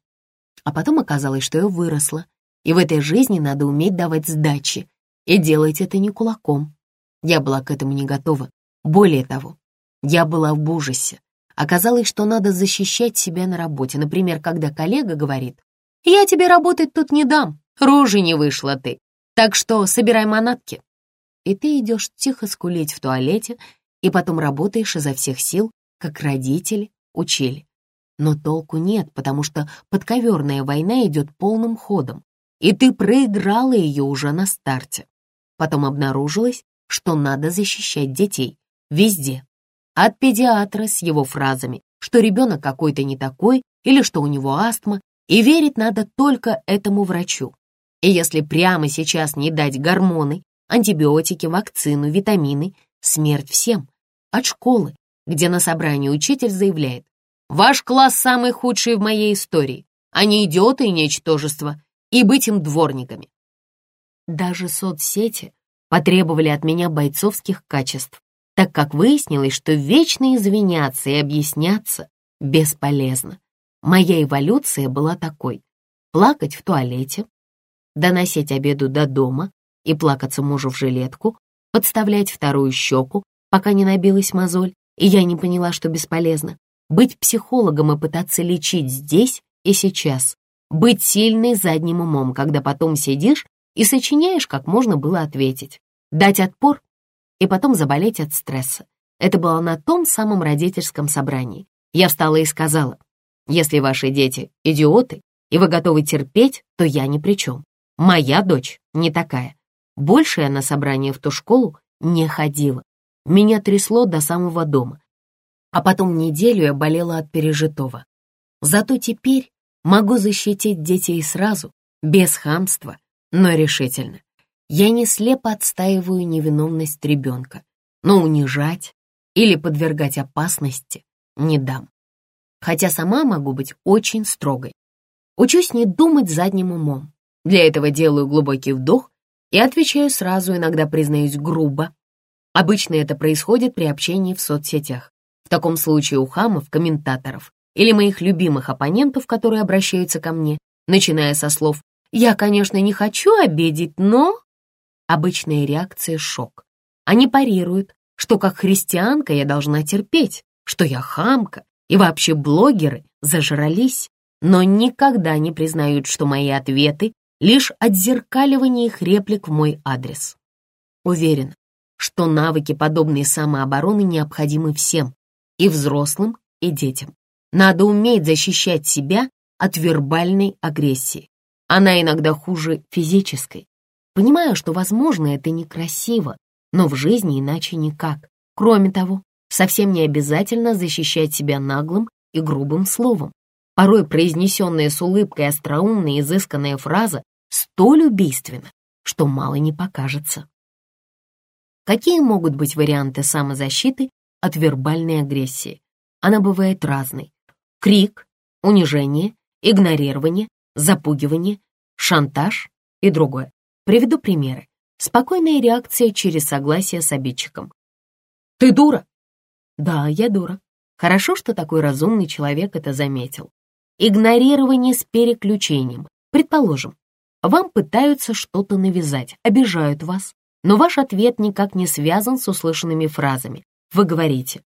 А потом оказалось, что я выросла, и в этой жизни надо уметь давать сдачи, и делать это не кулаком. Я была к этому не готова. Более того, я была в ужасе. Оказалось, что надо защищать себя на работе. Например, когда коллега говорит, я тебе работать тут не дам, рожи не вышла ты, так что собирай манатки. И ты идешь тихо скулить в туалете, и потом работаешь изо всех сил, как родители учили. Но толку нет, потому что подковерная война идет полным ходом, и ты проиграла ее уже на старте. Потом обнаружилось, что надо защищать детей везде. От педиатра с его фразами, что ребенок какой-то не такой или что у него астма, и верить надо только этому врачу. И если прямо сейчас не дать гормоны, антибиотики, вакцину, витамины, смерть всем. От школы, где на собрании учитель заявляет, «Ваш класс самый худший в моей истории. Они идиоты и ничтожество, и быть им дворниками». Даже соцсети потребовали от меня бойцовских качеств, так как выяснилось, что вечно извиняться и объясняться бесполезно. Моя эволюция была такой. Плакать в туалете, доносить обеду до дома и плакаться мужу в жилетку, подставлять вторую щеку, пока не набилась мозоль, и я не поняла, что бесполезно. Быть психологом и пытаться лечить здесь и сейчас. Быть сильной задним умом, когда потом сидишь и сочиняешь, как можно было ответить. Дать отпор и потом заболеть от стресса. Это было на том самом родительском собрании. Я встала и сказала, если ваши дети идиоты, и вы готовы терпеть, то я ни при чем. Моя дочь не такая. Больше я на собрание в ту школу не ходила. Меня трясло до самого дома. А потом неделю я болела от пережитого. Зато теперь могу защитить детей сразу, без хамства, но решительно. Я не слепо отстаиваю невиновность ребенка, но унижать или подвергать опасности не дам. Хотя сама могу быть очень строгой. Учусь не думать задним умом. Для этого делаю глубокий вдох и отвечаю сразу, иногда признаюсь грубо. Обычно это происходит при общении в соцсетях. В таком случае у хамов, комментаторов или моих любимых оппонентов, которые обращаются ко мне, начиная со слов «Я, конечно, не хочу обидеть, но...» Обычная реакция — шок. Они парируют, что как христианка я должна терпеть, что я хамка, и вообще блогеры зажрались, но никогда не признают, что мои ответы — лишь отзеркаливание их реплик в мой адрес. Уверен, что навыки подобной самообороны необходимы всем, и взрослым, и детям. Надо уметь защищать себя от вербальной агрессии. Она иногда хуже физической. Понимаю, что, возможно, это некрасиво, но в жизни иначе никак. Кроме того, совсем не обязательно защищать себя наглым и грубым словом. Порой произнесенная с улыбкой остроумная изысканная фраза столь убийственна, что мало не покажется. Какие могут быть варианты самозащиты от вербальной агрессии? Она бывает разной. Крик, унижение, игнорирование, запугивание, шантаж и другое. Приведу примеры. Спокойная реакция через согласие с обидчиком. «Ты дура!» «Да, я дура. Хорошо, что такой разумный человек это заметил. Игнорирование с переключением. Предположим, вам пытаются что-то навязать, обижают вас, но ваш ответ никак не связан с услышанными фразами. Вы говорите,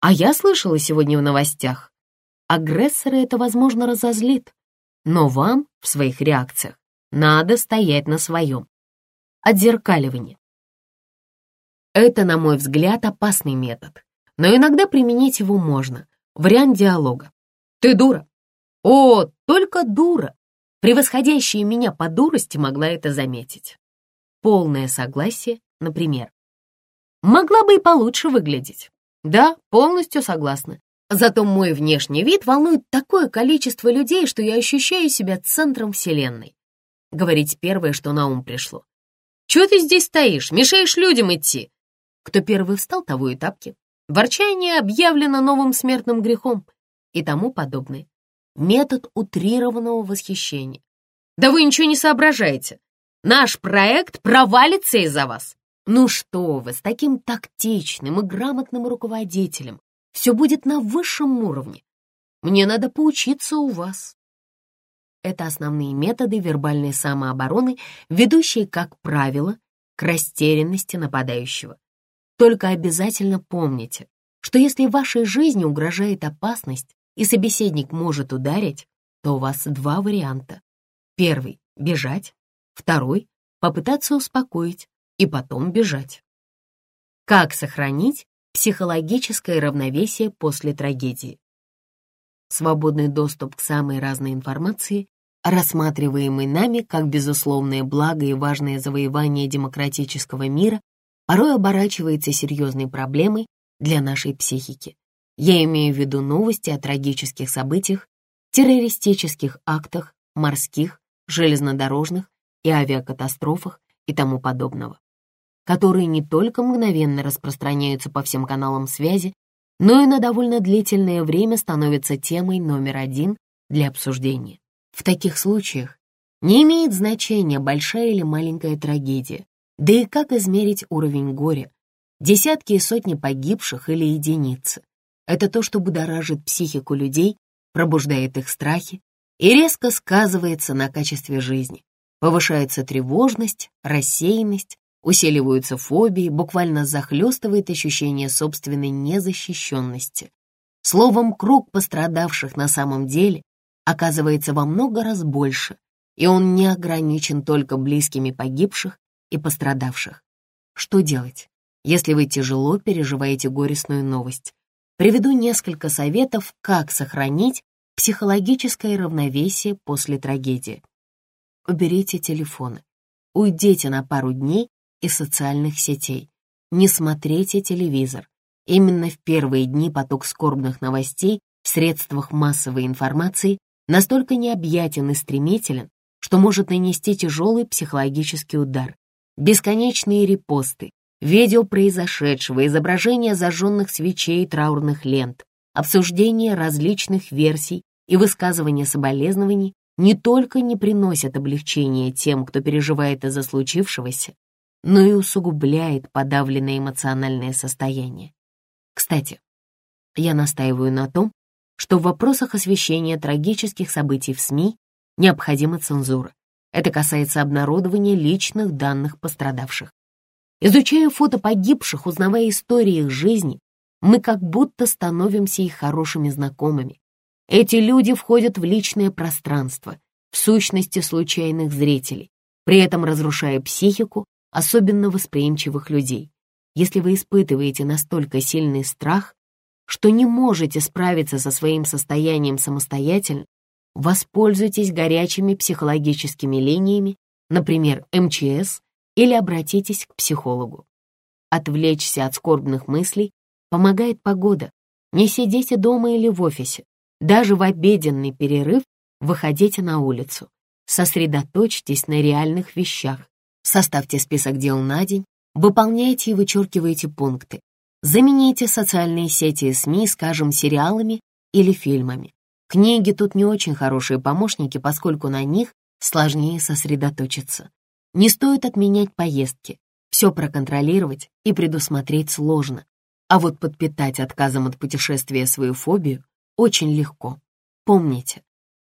«А я слышала сегодня в новостях». Агрессора это, возможно, разозлит, но вам в своих реакциях надо стоять на своем. Отзеркаливание. Это, на мой взгляд, опасный метод, но иногда применить его можно. Вариант диалога. «Ты дура!» «О, только дура!» Превосходящая меня по дурости могла это заметить полное согласие, например. Могла бы и получше выглядеть. Да, полностью согласна. Зато мой внешний вид волнует такое количество людей, что я ощущаю себя центром вселенной. Говорить первое, что на ум пришло. Чего ты здесь стоишь? Мешаешь людям идти. Кто первый встал, того и тапки. Ворчание объявлено новым смертным грехом и тому подобное. Метод утрированного восхищения. Да вы ничего не соображаете. Наш проект провалится из-за вас. Ну что вы, с таким тактичным и грамотным руководителем все будет на высшем уровне. Мне надо поучиться у вас. Это основные методы вербальной самообороны, ведущие, как правило, к растерянности нападающего. Только обязательно помните, что если вашей жизни угрожает опасность и собеседник может ударить, то у вас два варианта. Первый — бежать, Второй — попытаться успокоить и потом бежать. Как сохранить психологическое равновесие после трагедии? Свободный доступ к самой разной информации, рассматриваемый нами как безусловное благо и важное завоевание демократического мира, порой оборачивается серьезной проблемой для нашей психики. Я имею в виду новости о трагических событиях, террористических актах, морских, железнодорожных и авиакатастрофах и тому подобного, которые не только мгновенно распространяются по всем каналам связи, но и на довольно длительное время становятся темой номер один для обсуждения. В таких случаях не имеет значения, большая или маленькая трагедия, да и как измерить уровень горя, десятки и сотни погибших или единицы. Это то, что будоражит психику людей, пробуждает их страхи и резко сказывается на качестве жизни. Повышается тревожность, рассеянность, усиливаются фобии, буквально захлестывает ощущение собственной незащищенности. Словом, круг пострадавших на самом деле оказывается во много раз больше, и он не ограничен только близкими погибших и пострадавших. Что делать, если вы тяжело переживаете горестную новость? Приведу несколько советов, как сохранить психологическое равновесие после трагедии. Уберите телефоны. Уйдите на пару дней из социальных сетей. Не смотрите телевизор. Именно в первые дни поток скорбных новостей в средствах массовой информации настолько необъятен и стремителен, что может нанести тяжелый психологический удар. Бесконечные репосты, видео произошедшего, изображения зажженных свечей и траурных лент, обсуждение различных версий и высказывание соболезнований не только не приносят облегчения тем, кто переживает из-за случившегося, но и усугубляет подавленное эмоциональное состояние. Кстати, я настаиваю на том, что в вопросах освещения трагических событий в СМИ необходима цензура. Это касается обнародования личных данных пострадавших. Изучая фото погибших, узнавая истории их жизни, мы как будто становимся их хорошими знакомыми. Эти люди входят в личное пространство, в сущности случайных зрителей, при этом разрушая психику особенно восприимчивых людей. Если вы испытываете настолько сильный страх, что не можете справиться со своим состоянием самостоятельно, воспользуйтесь горячими психологическими линиями, например, МЧС, или обратитесь к психологу. Отвлечься от скорбных мыслей помогает погода. Не сидите дома или в офисе. Даже в обеденный перерыв выходите на улицу. Сосредоточьтесь на реальных вещах. Составьте список дел на день, выполняйте и вычеркивайте пункты. Замените социальные сети и СМИ, скажем, сериалами или фильмами. Книги тут не очень хорошие помощники, поскольку на них сложнее сосредоточиться. Не стоит отменять поездки. Все проконтролировать и предусмотреть сложно. А вот подпитать отказом от путешествия свою фобию очень легко. Помните,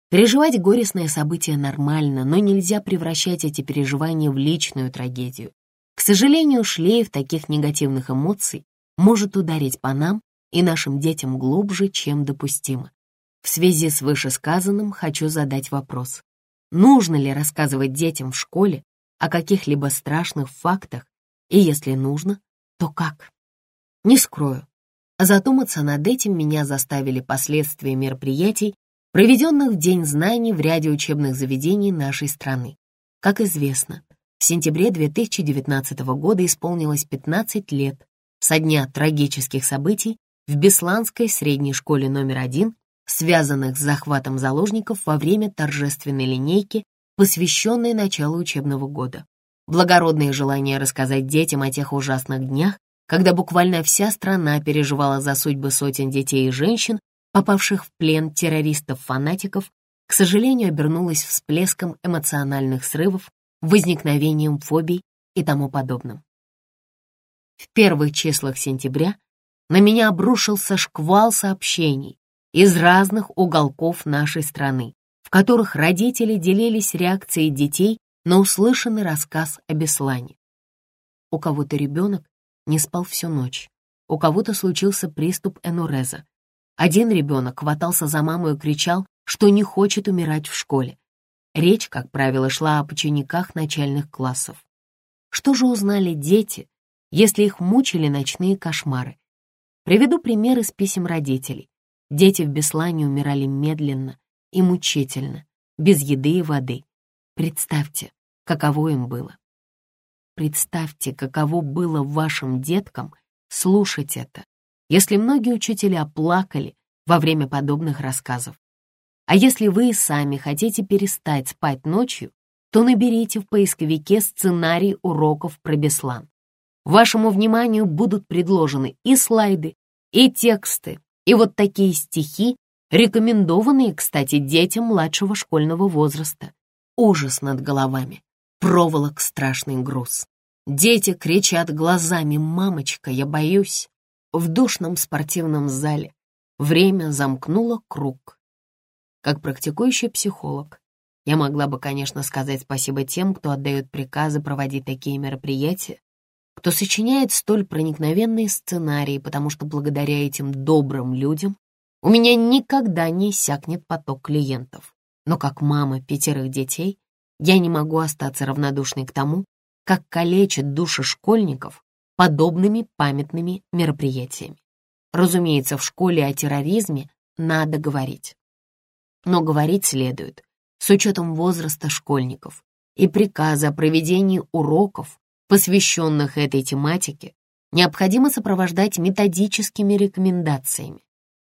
переживать горестное событие нормально, но нельзя превращать эти переживания в личную трагедию. К сожалению, шлейф таких негативных эмоций может ударить по нам и нашим детям глубже, чем допустимо. В связи с вышесказанным хочу задать вопрос. Нужно ли рассказывать детям в школе о каких-либо страшных фактах, и если нужно, то как? Не скрою, задуматься над этим меня заставили последствия мероприятий, проведенных в День знаний в ряде учебных заведений нашей страны. Как известно, в сентябре 2019 года исполнилось 15 лет со дня трагических событий в Бесланской средней школе номер один, связанных с захватом заложников во время торжественной линейки, посвященной началу учебного года. Благородное желание рассказать детям о тех ужасных днях, когда буквально вся страна переживала за судьбы сотен детей и женщин, попавших в плен террористов-фанатиков, к сожалению, обернулось всплеском эмоциональных срывов, возникновением фобий и тому подобным. В первых числах сентября на меня обрушился шквал сообщений из разных уголков нашей страны, в которых родители делились реакцией детей на услышанный рассказ о Беслане. У кого-то ребенок не спал всю ночь, у кого-то случился приступ энуреза. Один ребенок хватался за маму и кричал, что не хочет умирать в школе. Речь, как правило, шла об учениках начальных классов. Что же узнали дети, если их мучили ночные кошмары. Приведу пример из писем родителей. Дети в Беслане умирали медленно и мучительно, без еды и воды. Представьте, каково им было. Представьте, каково было вашим деткам слушать это, если многие учителя плакали во время подобных рассказов. А если вы и сами хотите перестать спать ночью, то наберите в поисковике сценарий уроков про Беслан. Вашему вниманию будут предложены и слайды, и тексты, и вот такие стихи, рекомендованные, кстати, детям младшего школьного возраста. Ужас над головами, проволок страшный груз. Дети кричат глазами «Мамочка, я боюсь!» В душном спортивном зале время замкнуло круг. Как практикующий психолог, я могла бы, конечно, сказать спасибо тем, кто отдает приказы проводить такие мероприятия, кто сочиняет столь проникновенные сценарии, потому что благодаря этим добрым людям у меня никогда не иссякнет поток клиентов. Но как мама пятерых детей, я не могу остаться равнодушной к тому, как калечат души школьников подобными памятными мероприятиями. Разумеется, в школе о терроризме надо говорить. Но говорить следует с учетом возраста школьников и приказы о проведении уроков, посвященных этой тематике, необходимо сопровождать методическими рекомендациями.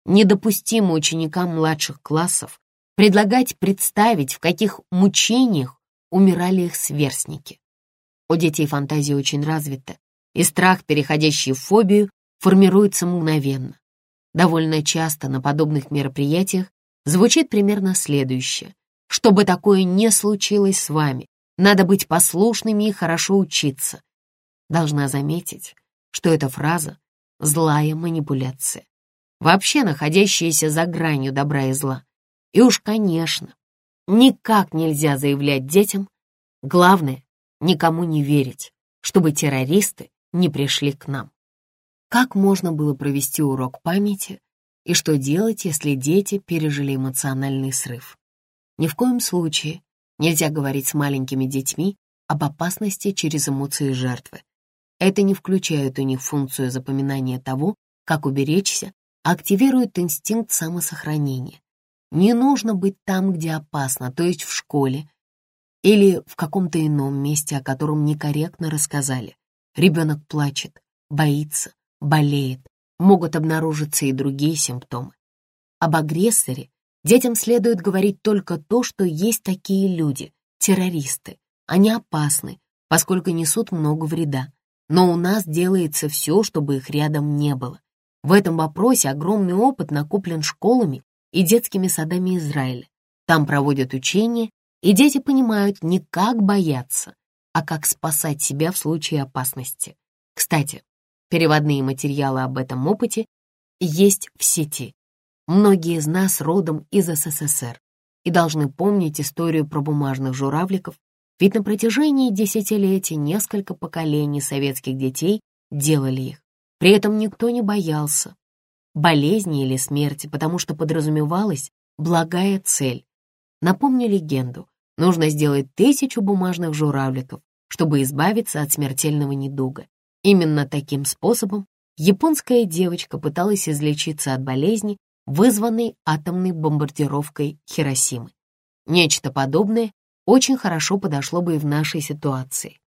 Недопустимо ученикам младших классов предлагать представить, в каких мучениях умирали их сверстники. У детей фантазия очень развита, и страх, переходящий в фобию, формируется мгновенно. Довольно часто на подобных мероприятиях звучит примерно следующее. Чтобы такое не случилось с вами, надо быть послушными и хорошо учиться. Должна заметить, что эта фраза — злая манипуляция, вообще находящаяся за гранью добра и зла. И уж, конечно, никак нельзя заявлять детям, главное — никому не верить, чтобы террористы не пришли к нам. Как можно было провести урок памяти и что делать, если дети пережили эмоциональный срыв? Ни в коем случае нельзя говорить с маленькими детьми об опасности через эмоции жертвы. Это не включает у них функцию запоминания того, как уберечься, а активирует инстинкт самосохранения. Не нужно быть там, где опасно, то есть в школе или в каком-то ином месте, о котором некорректно рассказали. Ребенок плачет, боится, болеет, могут обнаружиться и другие симптомы. Об агрессоре детям следует говорить только то, что есть такие люди, террористы. Они опасны, поскольку несут много вреда. Но у нас делается все, чтобы их рядом не было. В этом вопросе огромный опыт накоплен школами и детскими садами Израиля. Там проводят учения, и дети понимают не как бояться, а как спасать себя в случае опасности. Кстати, Переводные материалы об этом опыте есть в сети. Многие из нас родом из СССР и должны помнить историю про бумажных журавликов, ведь на протяжении десятилетий несколько поколений советских детей делали их. При этом никто не боялся болезни или смерти, потому что подразумевалась благая цель. Напомню легенду. Нужно сделать тысячу бумажных журавликов, чтобы избавиться от смертельного недуга. Именно таким способом японская девочка пыталась излечиться от болезни, вызванной атомной бомбардировкой Хиросимы. Нечто подобное очень хорошо подошло бы и в нашей ситуации.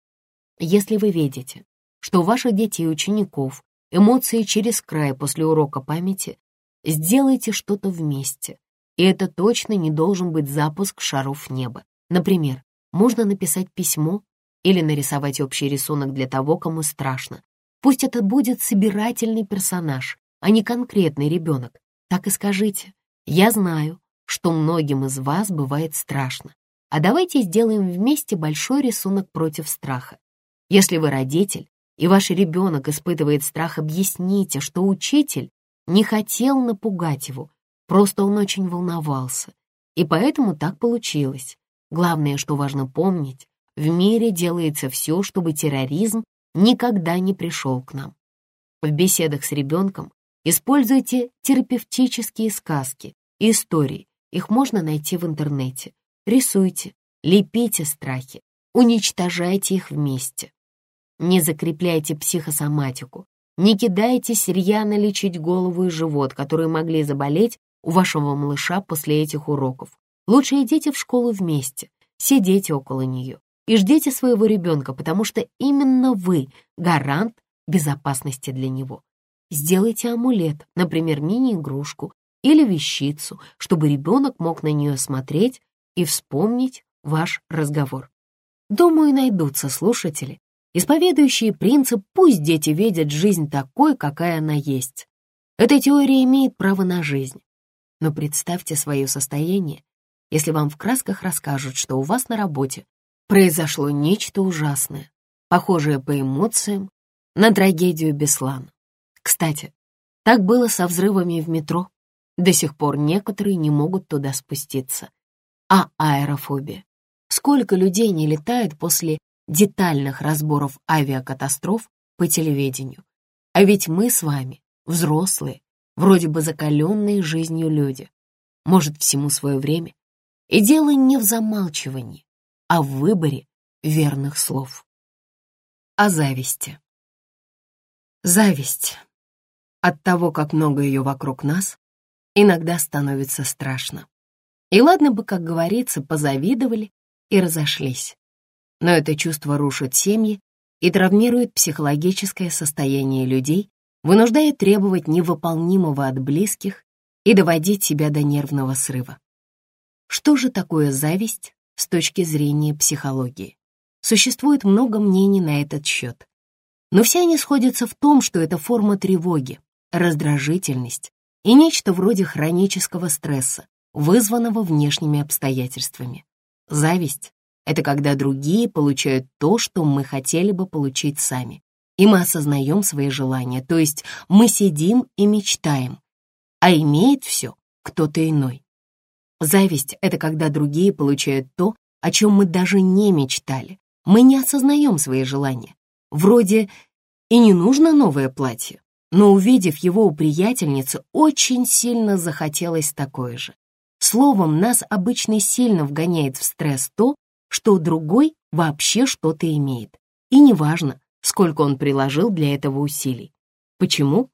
Если вы видите, что у ваших детей и учеников эмоции через край после урока памяти, сделайте что-то вместе. И это точно не должен быть запуск шаров неба. Например, можно написать письмо или нарисовать общий рисунок для того, кому страшно. Пусть это будет собирательный персонаж, а не конкретный ребенок. Так и скажите. Я знаю, что многим из вас бывает страшно. А давайте сделаем вместе большой рисунок против страха. Если вы родитель, и ваш ребенок испытывает страх, объясните, что учитель не хотел напугать его, просто он очень волновался. И поэтому так получилось. Главное, что важно помнить, в мире делается все, чтобы терроризм никогда не пришел к нам. В беседах с ребенком используйте терапевтические сказки и истории. Их можно найти в интернете. Рисуйте, лепите страхи, уничтожайте их вместе. Не закрепляйте психосоматику, не кидайте рьяно лечить голову и живот, которые могли заболеть у вашего малыша после этих уроков. Лучше идите в школу вместе, сидите около нее и ждите своего ребенка, потому что именно вы гарант безопасности для него. Сделайте амулет, например, мини-игрушку или вещицу, чтобы ребенок мог на нее смотреть и вспомнить ваш разговор. Думаю, найдутся слушатели, исповедующие принцип «пусть дети видят жизнь такой, какая она есть». Эта теория имеет право на жизнь. Но представьте свое состояние, если вам в красках расскажут, что у вас на работе произошло нечто ужасное, похожее по эмоциям на трагедию Беслана. Кстати, так было со взрывами в метро. До сих пор некоторые не могут туда спуститься. А аэрофобия? Сколько людей не летает после детальных разборов авиакатастроф по телевидению? А ведь мы с вами, взрослые, вроде бы закаленные жизнью люди. Может, всему свое время? И дело не в замалчивании, а в выборе верных слов. О зависти. Зависть. От того, как много ее вокруг нас, иногда становится страшно. И ладно бы, как говорится, позавидовали и разошлись. Но это чувство рушит семьи и травмирует психологическое состояние людей, вынуждая требовать невыполнимого от близких и доводить себя до нервного срыва. Что же такое зависть с точки зрения психологии? Существует много мнений на этот счет. Но все они сходятся в том, что это форма тревоги, раздражительность и нечто вроде хронического стресса, вызванного внешними обстоятельствами. Зависть — это когда другие получают то, что мы хотели бы получить сами, и мы осознаем свои желания, то есть мы сидим и мечтаем, а имеет все кто-то иной. Зависть — это когда другие получают то, о чем мы даже не мечтали. Мы не осознаем свои желания. Вроде и не нужно новое платье, но, увидев его у приятельницы, очень сильно захотелось такое же. Словом, нас обычно сильно вгоняет в стресс то, что другой вообще что-то имеет. И неважно, сколько он приложил для этого усилий. Почему?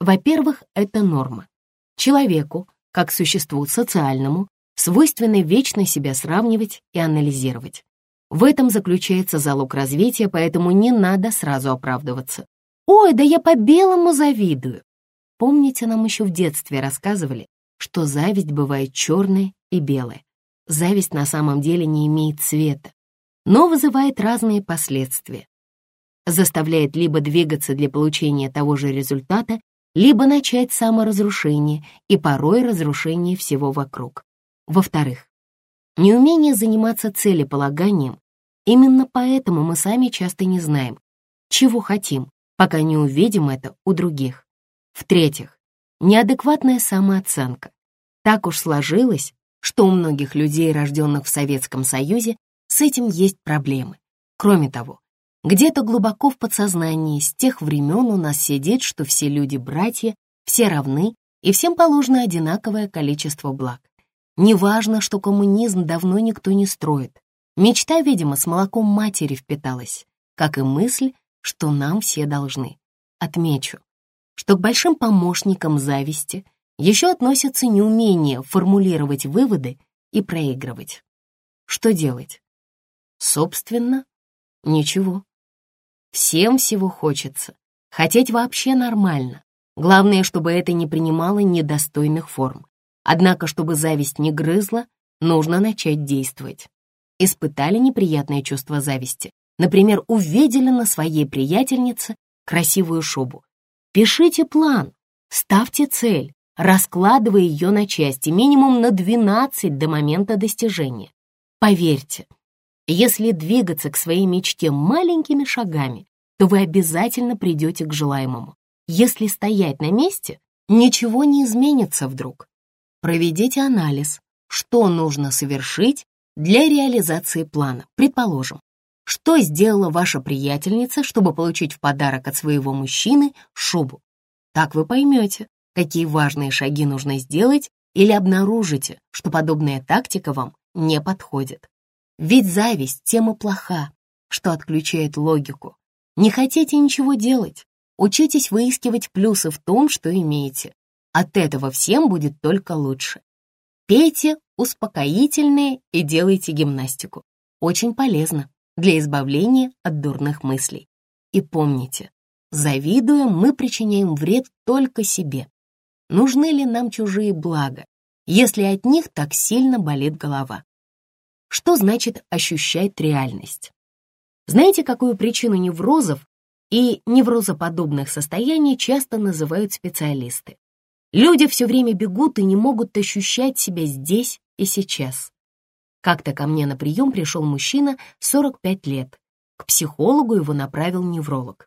Во-первых, это норма. Человеку, как существу социальному, свойственно вечно себя сравнивать и анализировать. В этом заключается залог развития, поэтому не надо сразу оправдываться. «Ой, да я по-белому завидую!» Помните, нам еще в детстве рассказывали, что зависть бывает черная и белая. Зависть на самом деле не имеет цвета, но вызывает разные последствия. Заставляет либо двигаться для получения того же результата, либо начать саморазрушение и порой разрушение всего вокруг. Во-вторых, неумение заниматься целеполаганием, именно поэтому мы сами часто не знаем, чего хотим, пока не увидим это у других. В-третьих, неадекватная самооценка. Так уж сложилось, что у многих людей, рожденных в Советском Союзе, с этим есть проблемы. Кроме того, где-то глубоко в подсознании с тех времен у нас сидит, что все люди братья, все равны и всем положено одинаковое количество благ. Неважно, что коммунизм давно никто не строит. Мечта, видимо, с молоком матери впиталась, как и мысль, что нам все должны. Отмечу, что к большим помощникам зависти еще относятся неумение формулировать выводы и проигрывать. Что делать? Собственно, ничего. Всем всего хочется. Хотеть вообще нормально. Главное, чтобы это не принимало недостойных форм. Однако, чтобы зависть не грызла, нужно начать действовать. Испытали неприятное чувство зависти. Например, увидели на своей приятельнице красивую шубу. Пишите план, ставьте цель, раскладывая ее на части, минимум на 12 до момента достижения. Поверьте, если двигаться к своей мечте маленькими шагами, то вы обязательно придете к желаемому. Если стоять на месте, ничего не изменится вдруг. Проведите анализ, что нужно совершить для реализации плана. Предположим, что сделала ваша приятельница, чтобы получить в подарок от своего мужчины шубу. Так вы поймете, какие важные шаги нужно сделать или обнаружите, что подобная тактика вам не подходит. Ведь зависть — тема плоха, что отключает логику. Не хотите ничего делать, учитесь выискивать плюсы в том, что имеете. От этого всем будет только лучше. Пейте успокоительные и делайте гимнастику. Очень полезно для избавления от дурных мыслей. И помните, завидуя, мы причиняем вред только себе. Нужны ли нам чужие блага, если от них так сильно болит голова? Что значит ощущать реальность? Знаете, какую причину неврозов и неврозоподобных состояний часто называют специалисты? Люди все время бегут и не могут ощущать себя здесь и сейчас. Как-то ко мне на прием пришел мужчина 45 лет. К психологу его направил невролог.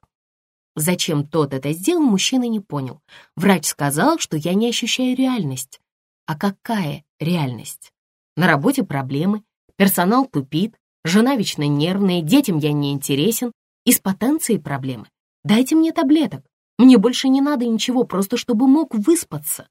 Зачем тот это сделал, мужчина не понял. Врач сказал, что я не ощущаю реальность. А какая реальность? На работе проблемы, персонал тупит, жена вечно нервная, детям я не интересен, и с потенцией проблемы. Дайте мне таблеток. Мне больше не надо ничего, просто чтобы мог выспаться.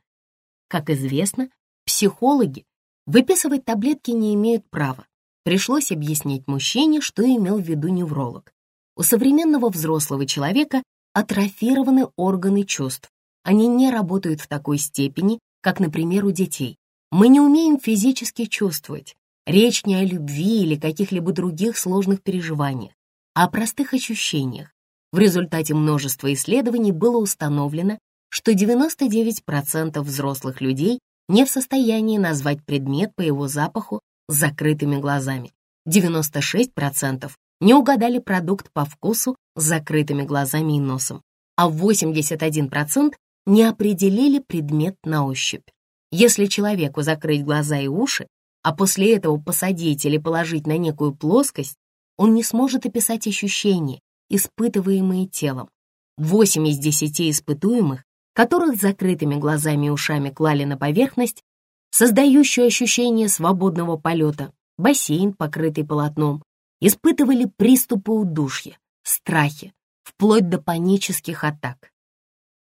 Как известно, психологи выписывать таблетки не имеют права. Пришлось объяснить мужчине, что имел в виду невролог. У современного взрослого человека атрофированы органы чувств. Они не работают в такой степени, как, например, у детей. Мы не умеем физически чувствовать. Речь не о любви или каких-либо других сложных переживаниях, а о простых ощущениях. В результате множества исследований было установлено, что 99% взрослых людей не в состоянии назвать предмет по его запаху с закрытыми глазами. 96% не угадали продукт по вкусу с закрытыми глазами и носом, а 81% не определили предмет на ощупь. Если человеку закрыть глаза и уши, а после этого посадить или положить на некую плоскость, он не сможет описать ощущения, испытываемые телом. Восемь из десяти испытуемых, которых закрытыми глазами и ушами клали на поверхность, создающую ощущение свободного полета, бассейн, покрытый полотном, испытывали приступы удушья, страхи, вплоть до панических атак.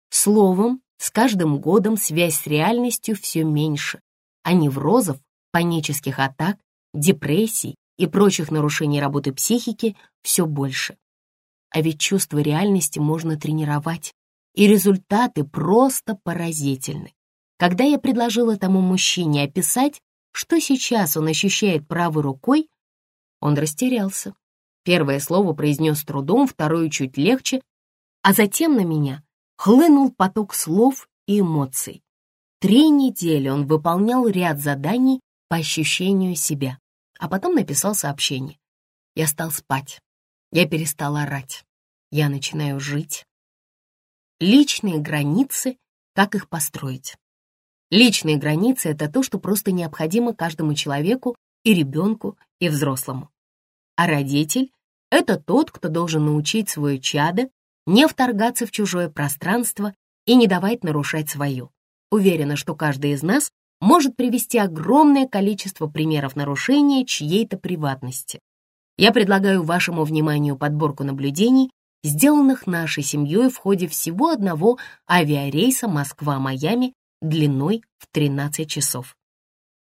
Словом, с каждым годом связь с реальностью все меньше, а неврозов, панических атак, депрессий и прочих нарушений работы психики все больше. А ведь чувство реальности можно тренировать, и результаты просто поразительны. Когда я предложила тому мужчине описать, что сейчас он ощущает правой рукой, он растерялся. Первое слово произнес трудом, второе чуть легче, а затем на меня хлынул поток слов и эмоций. Три недели он выполнял ряд заданий по ощущению себя, а потом написал сообщение. Я стал спать. Я перестал орать. Я начинаю жить. Личные границы, как их построить? Личные границы — это то, что просто необходимо каждому человеку и ребенку, и взрослому. А родитель — это тот, кто должен научить свое чадо не вторгаться в чужое пространство и не давать нарушать свое. Уверена, что каждый из нас может привести огромное количество примеров нарушения чьей-то приватности. Я предлагаю вашему вниманию подборку наблюдений, сделанных нашей семьей в ходе всего одного авиарейса Москва-Майами длиной в 13 часов.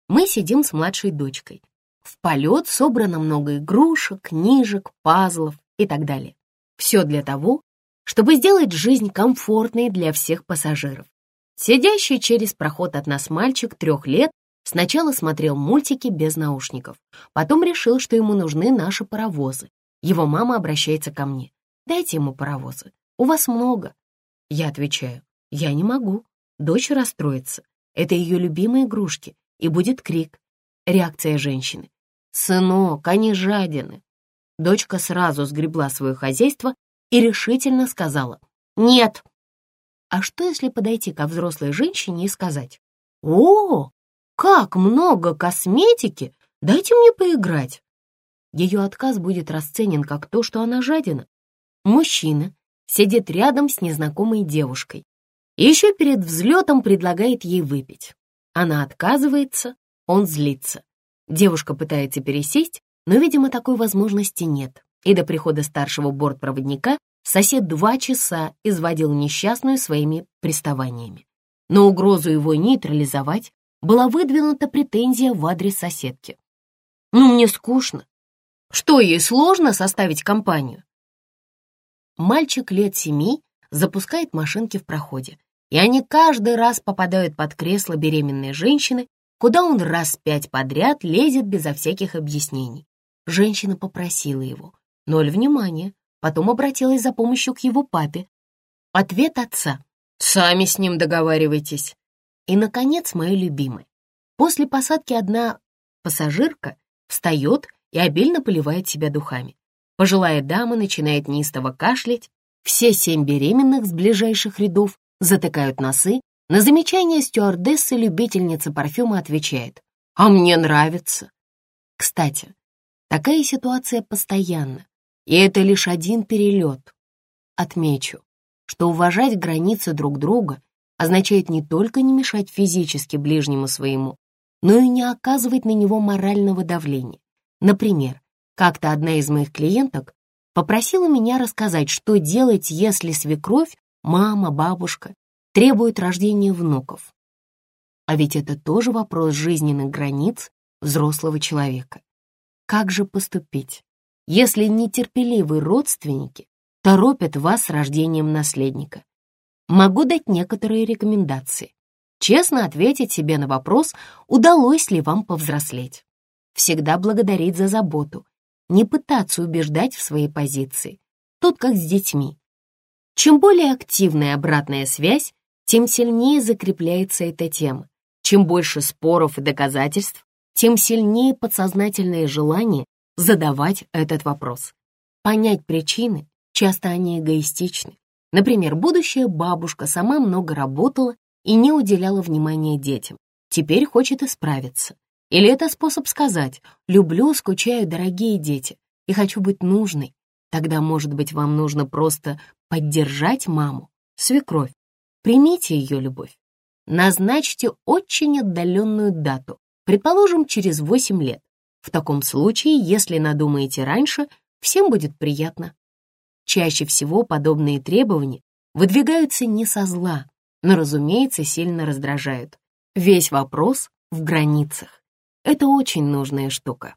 Мы сидим с младшей дочкой. В полет собрано много игрушек, книжек, пазлов и так далее. Все для того, чтобы сделать жизнь комфортной для всех пассажиров. Сидящий через проход от нас мальчик трех лет сначала смотрел мультики без наушников, потом решил, что ему нужны наши паровозы. Его мама обращается ко мне. «Дайте ему паровозы, у вас много». Я отвечаю, «Я не могу, Дочь расстроится. Это ее любимые игрушки, и будет крик. Реакция женщины. «Сынок, они жадины!» Дочка сразу сгребла свое хозяйство и решительно сказала «Нет». А что, если подойти ко взрослой женщине и сказать «О, как много косметики! Дайте мне поиграть!» Ее отказ будет расценен как то, что она жадина. Мужчина сидит рядом с незнакомой девушкой еще перед взлетом предлагает ей выпить. Она отказывается, он злится. Девушка пытается пересесть, но, видимо, такой возможности нет. И до прихода старшего бортпроводника сосед два часа изводил несчастную своими приставаниями. На угрозу его нейтрализовать была выдвинута претензия в адрес соседки. «Ну, мне скучно. Что, ей сложно составить компанию?» Мальчик лет семи запускает машинки в проходе и они каждый раз попадают под кресло беременной женщины, куда он раз пять подряд лезет безо всяких объяснений. Женщина попросила его. Ноль внимания. Потом обратилась за помощью к его папе. Ответ отца. «Сами с ним договаривайтесь». И, наконец, мое любимое. После посадки одна пассажирка встает и обильно поливает себя духами. Пожилая дама начинает неистово кашлять. Все семь беременных с ближайших рядов затыкают носы, на замечание стюардессы любительница парфюма отвечает «А мне нравится». Кстати, такая ситуация постоянна, и это лишь один перелет. Отмечу, что уважать границы друг друга означает не только не мешать физически ближнему своему, но и не оказывать на него морального давления. Например, как-то одна из моих клиенток попросила меня рассказать, что делать, если свекровь мама, бабушка требуют рождения внуков. А ведь это тоже вопрос жизненных границ взрослого человека. Как же поступить, если нетерпеливые родственники торопят вас с рождением наследника? Могу дать некоторые рекомендации. Честно ответить себе на вопрос, удалось ли вам повзрослеть. всегда благодарить за заботу, не пытаться убеждать в своей позиции. Тут как с детьми. Чем более активная обратная связь, тем сильнее закрепляется эта тема. Чем больше споров и доказательств, тем сильнее подсознательное желание задавать этот вопрос. Понять причины, часто они эгоистичны. Например, будущая бабушка сама много работала и не уделяла внимания детям. Теперь хочет исправиться. Или это способ сказать «люблю, скучаю, дорогие дети, и хочу быть нужной». Тогда, может быть, вам нужно просто поддержать маму, свекровь. Примите ее любовь. Назначьте очень отдаленную дату, предположим, через 8 лет. В таком случае, если надумаете раньше, всем будет приятно. Чаще всего подобные требования выдвигаются не со зла, но, разумеется, сильно раздражают. Весь вопрос в границах. Это очень нужная штука.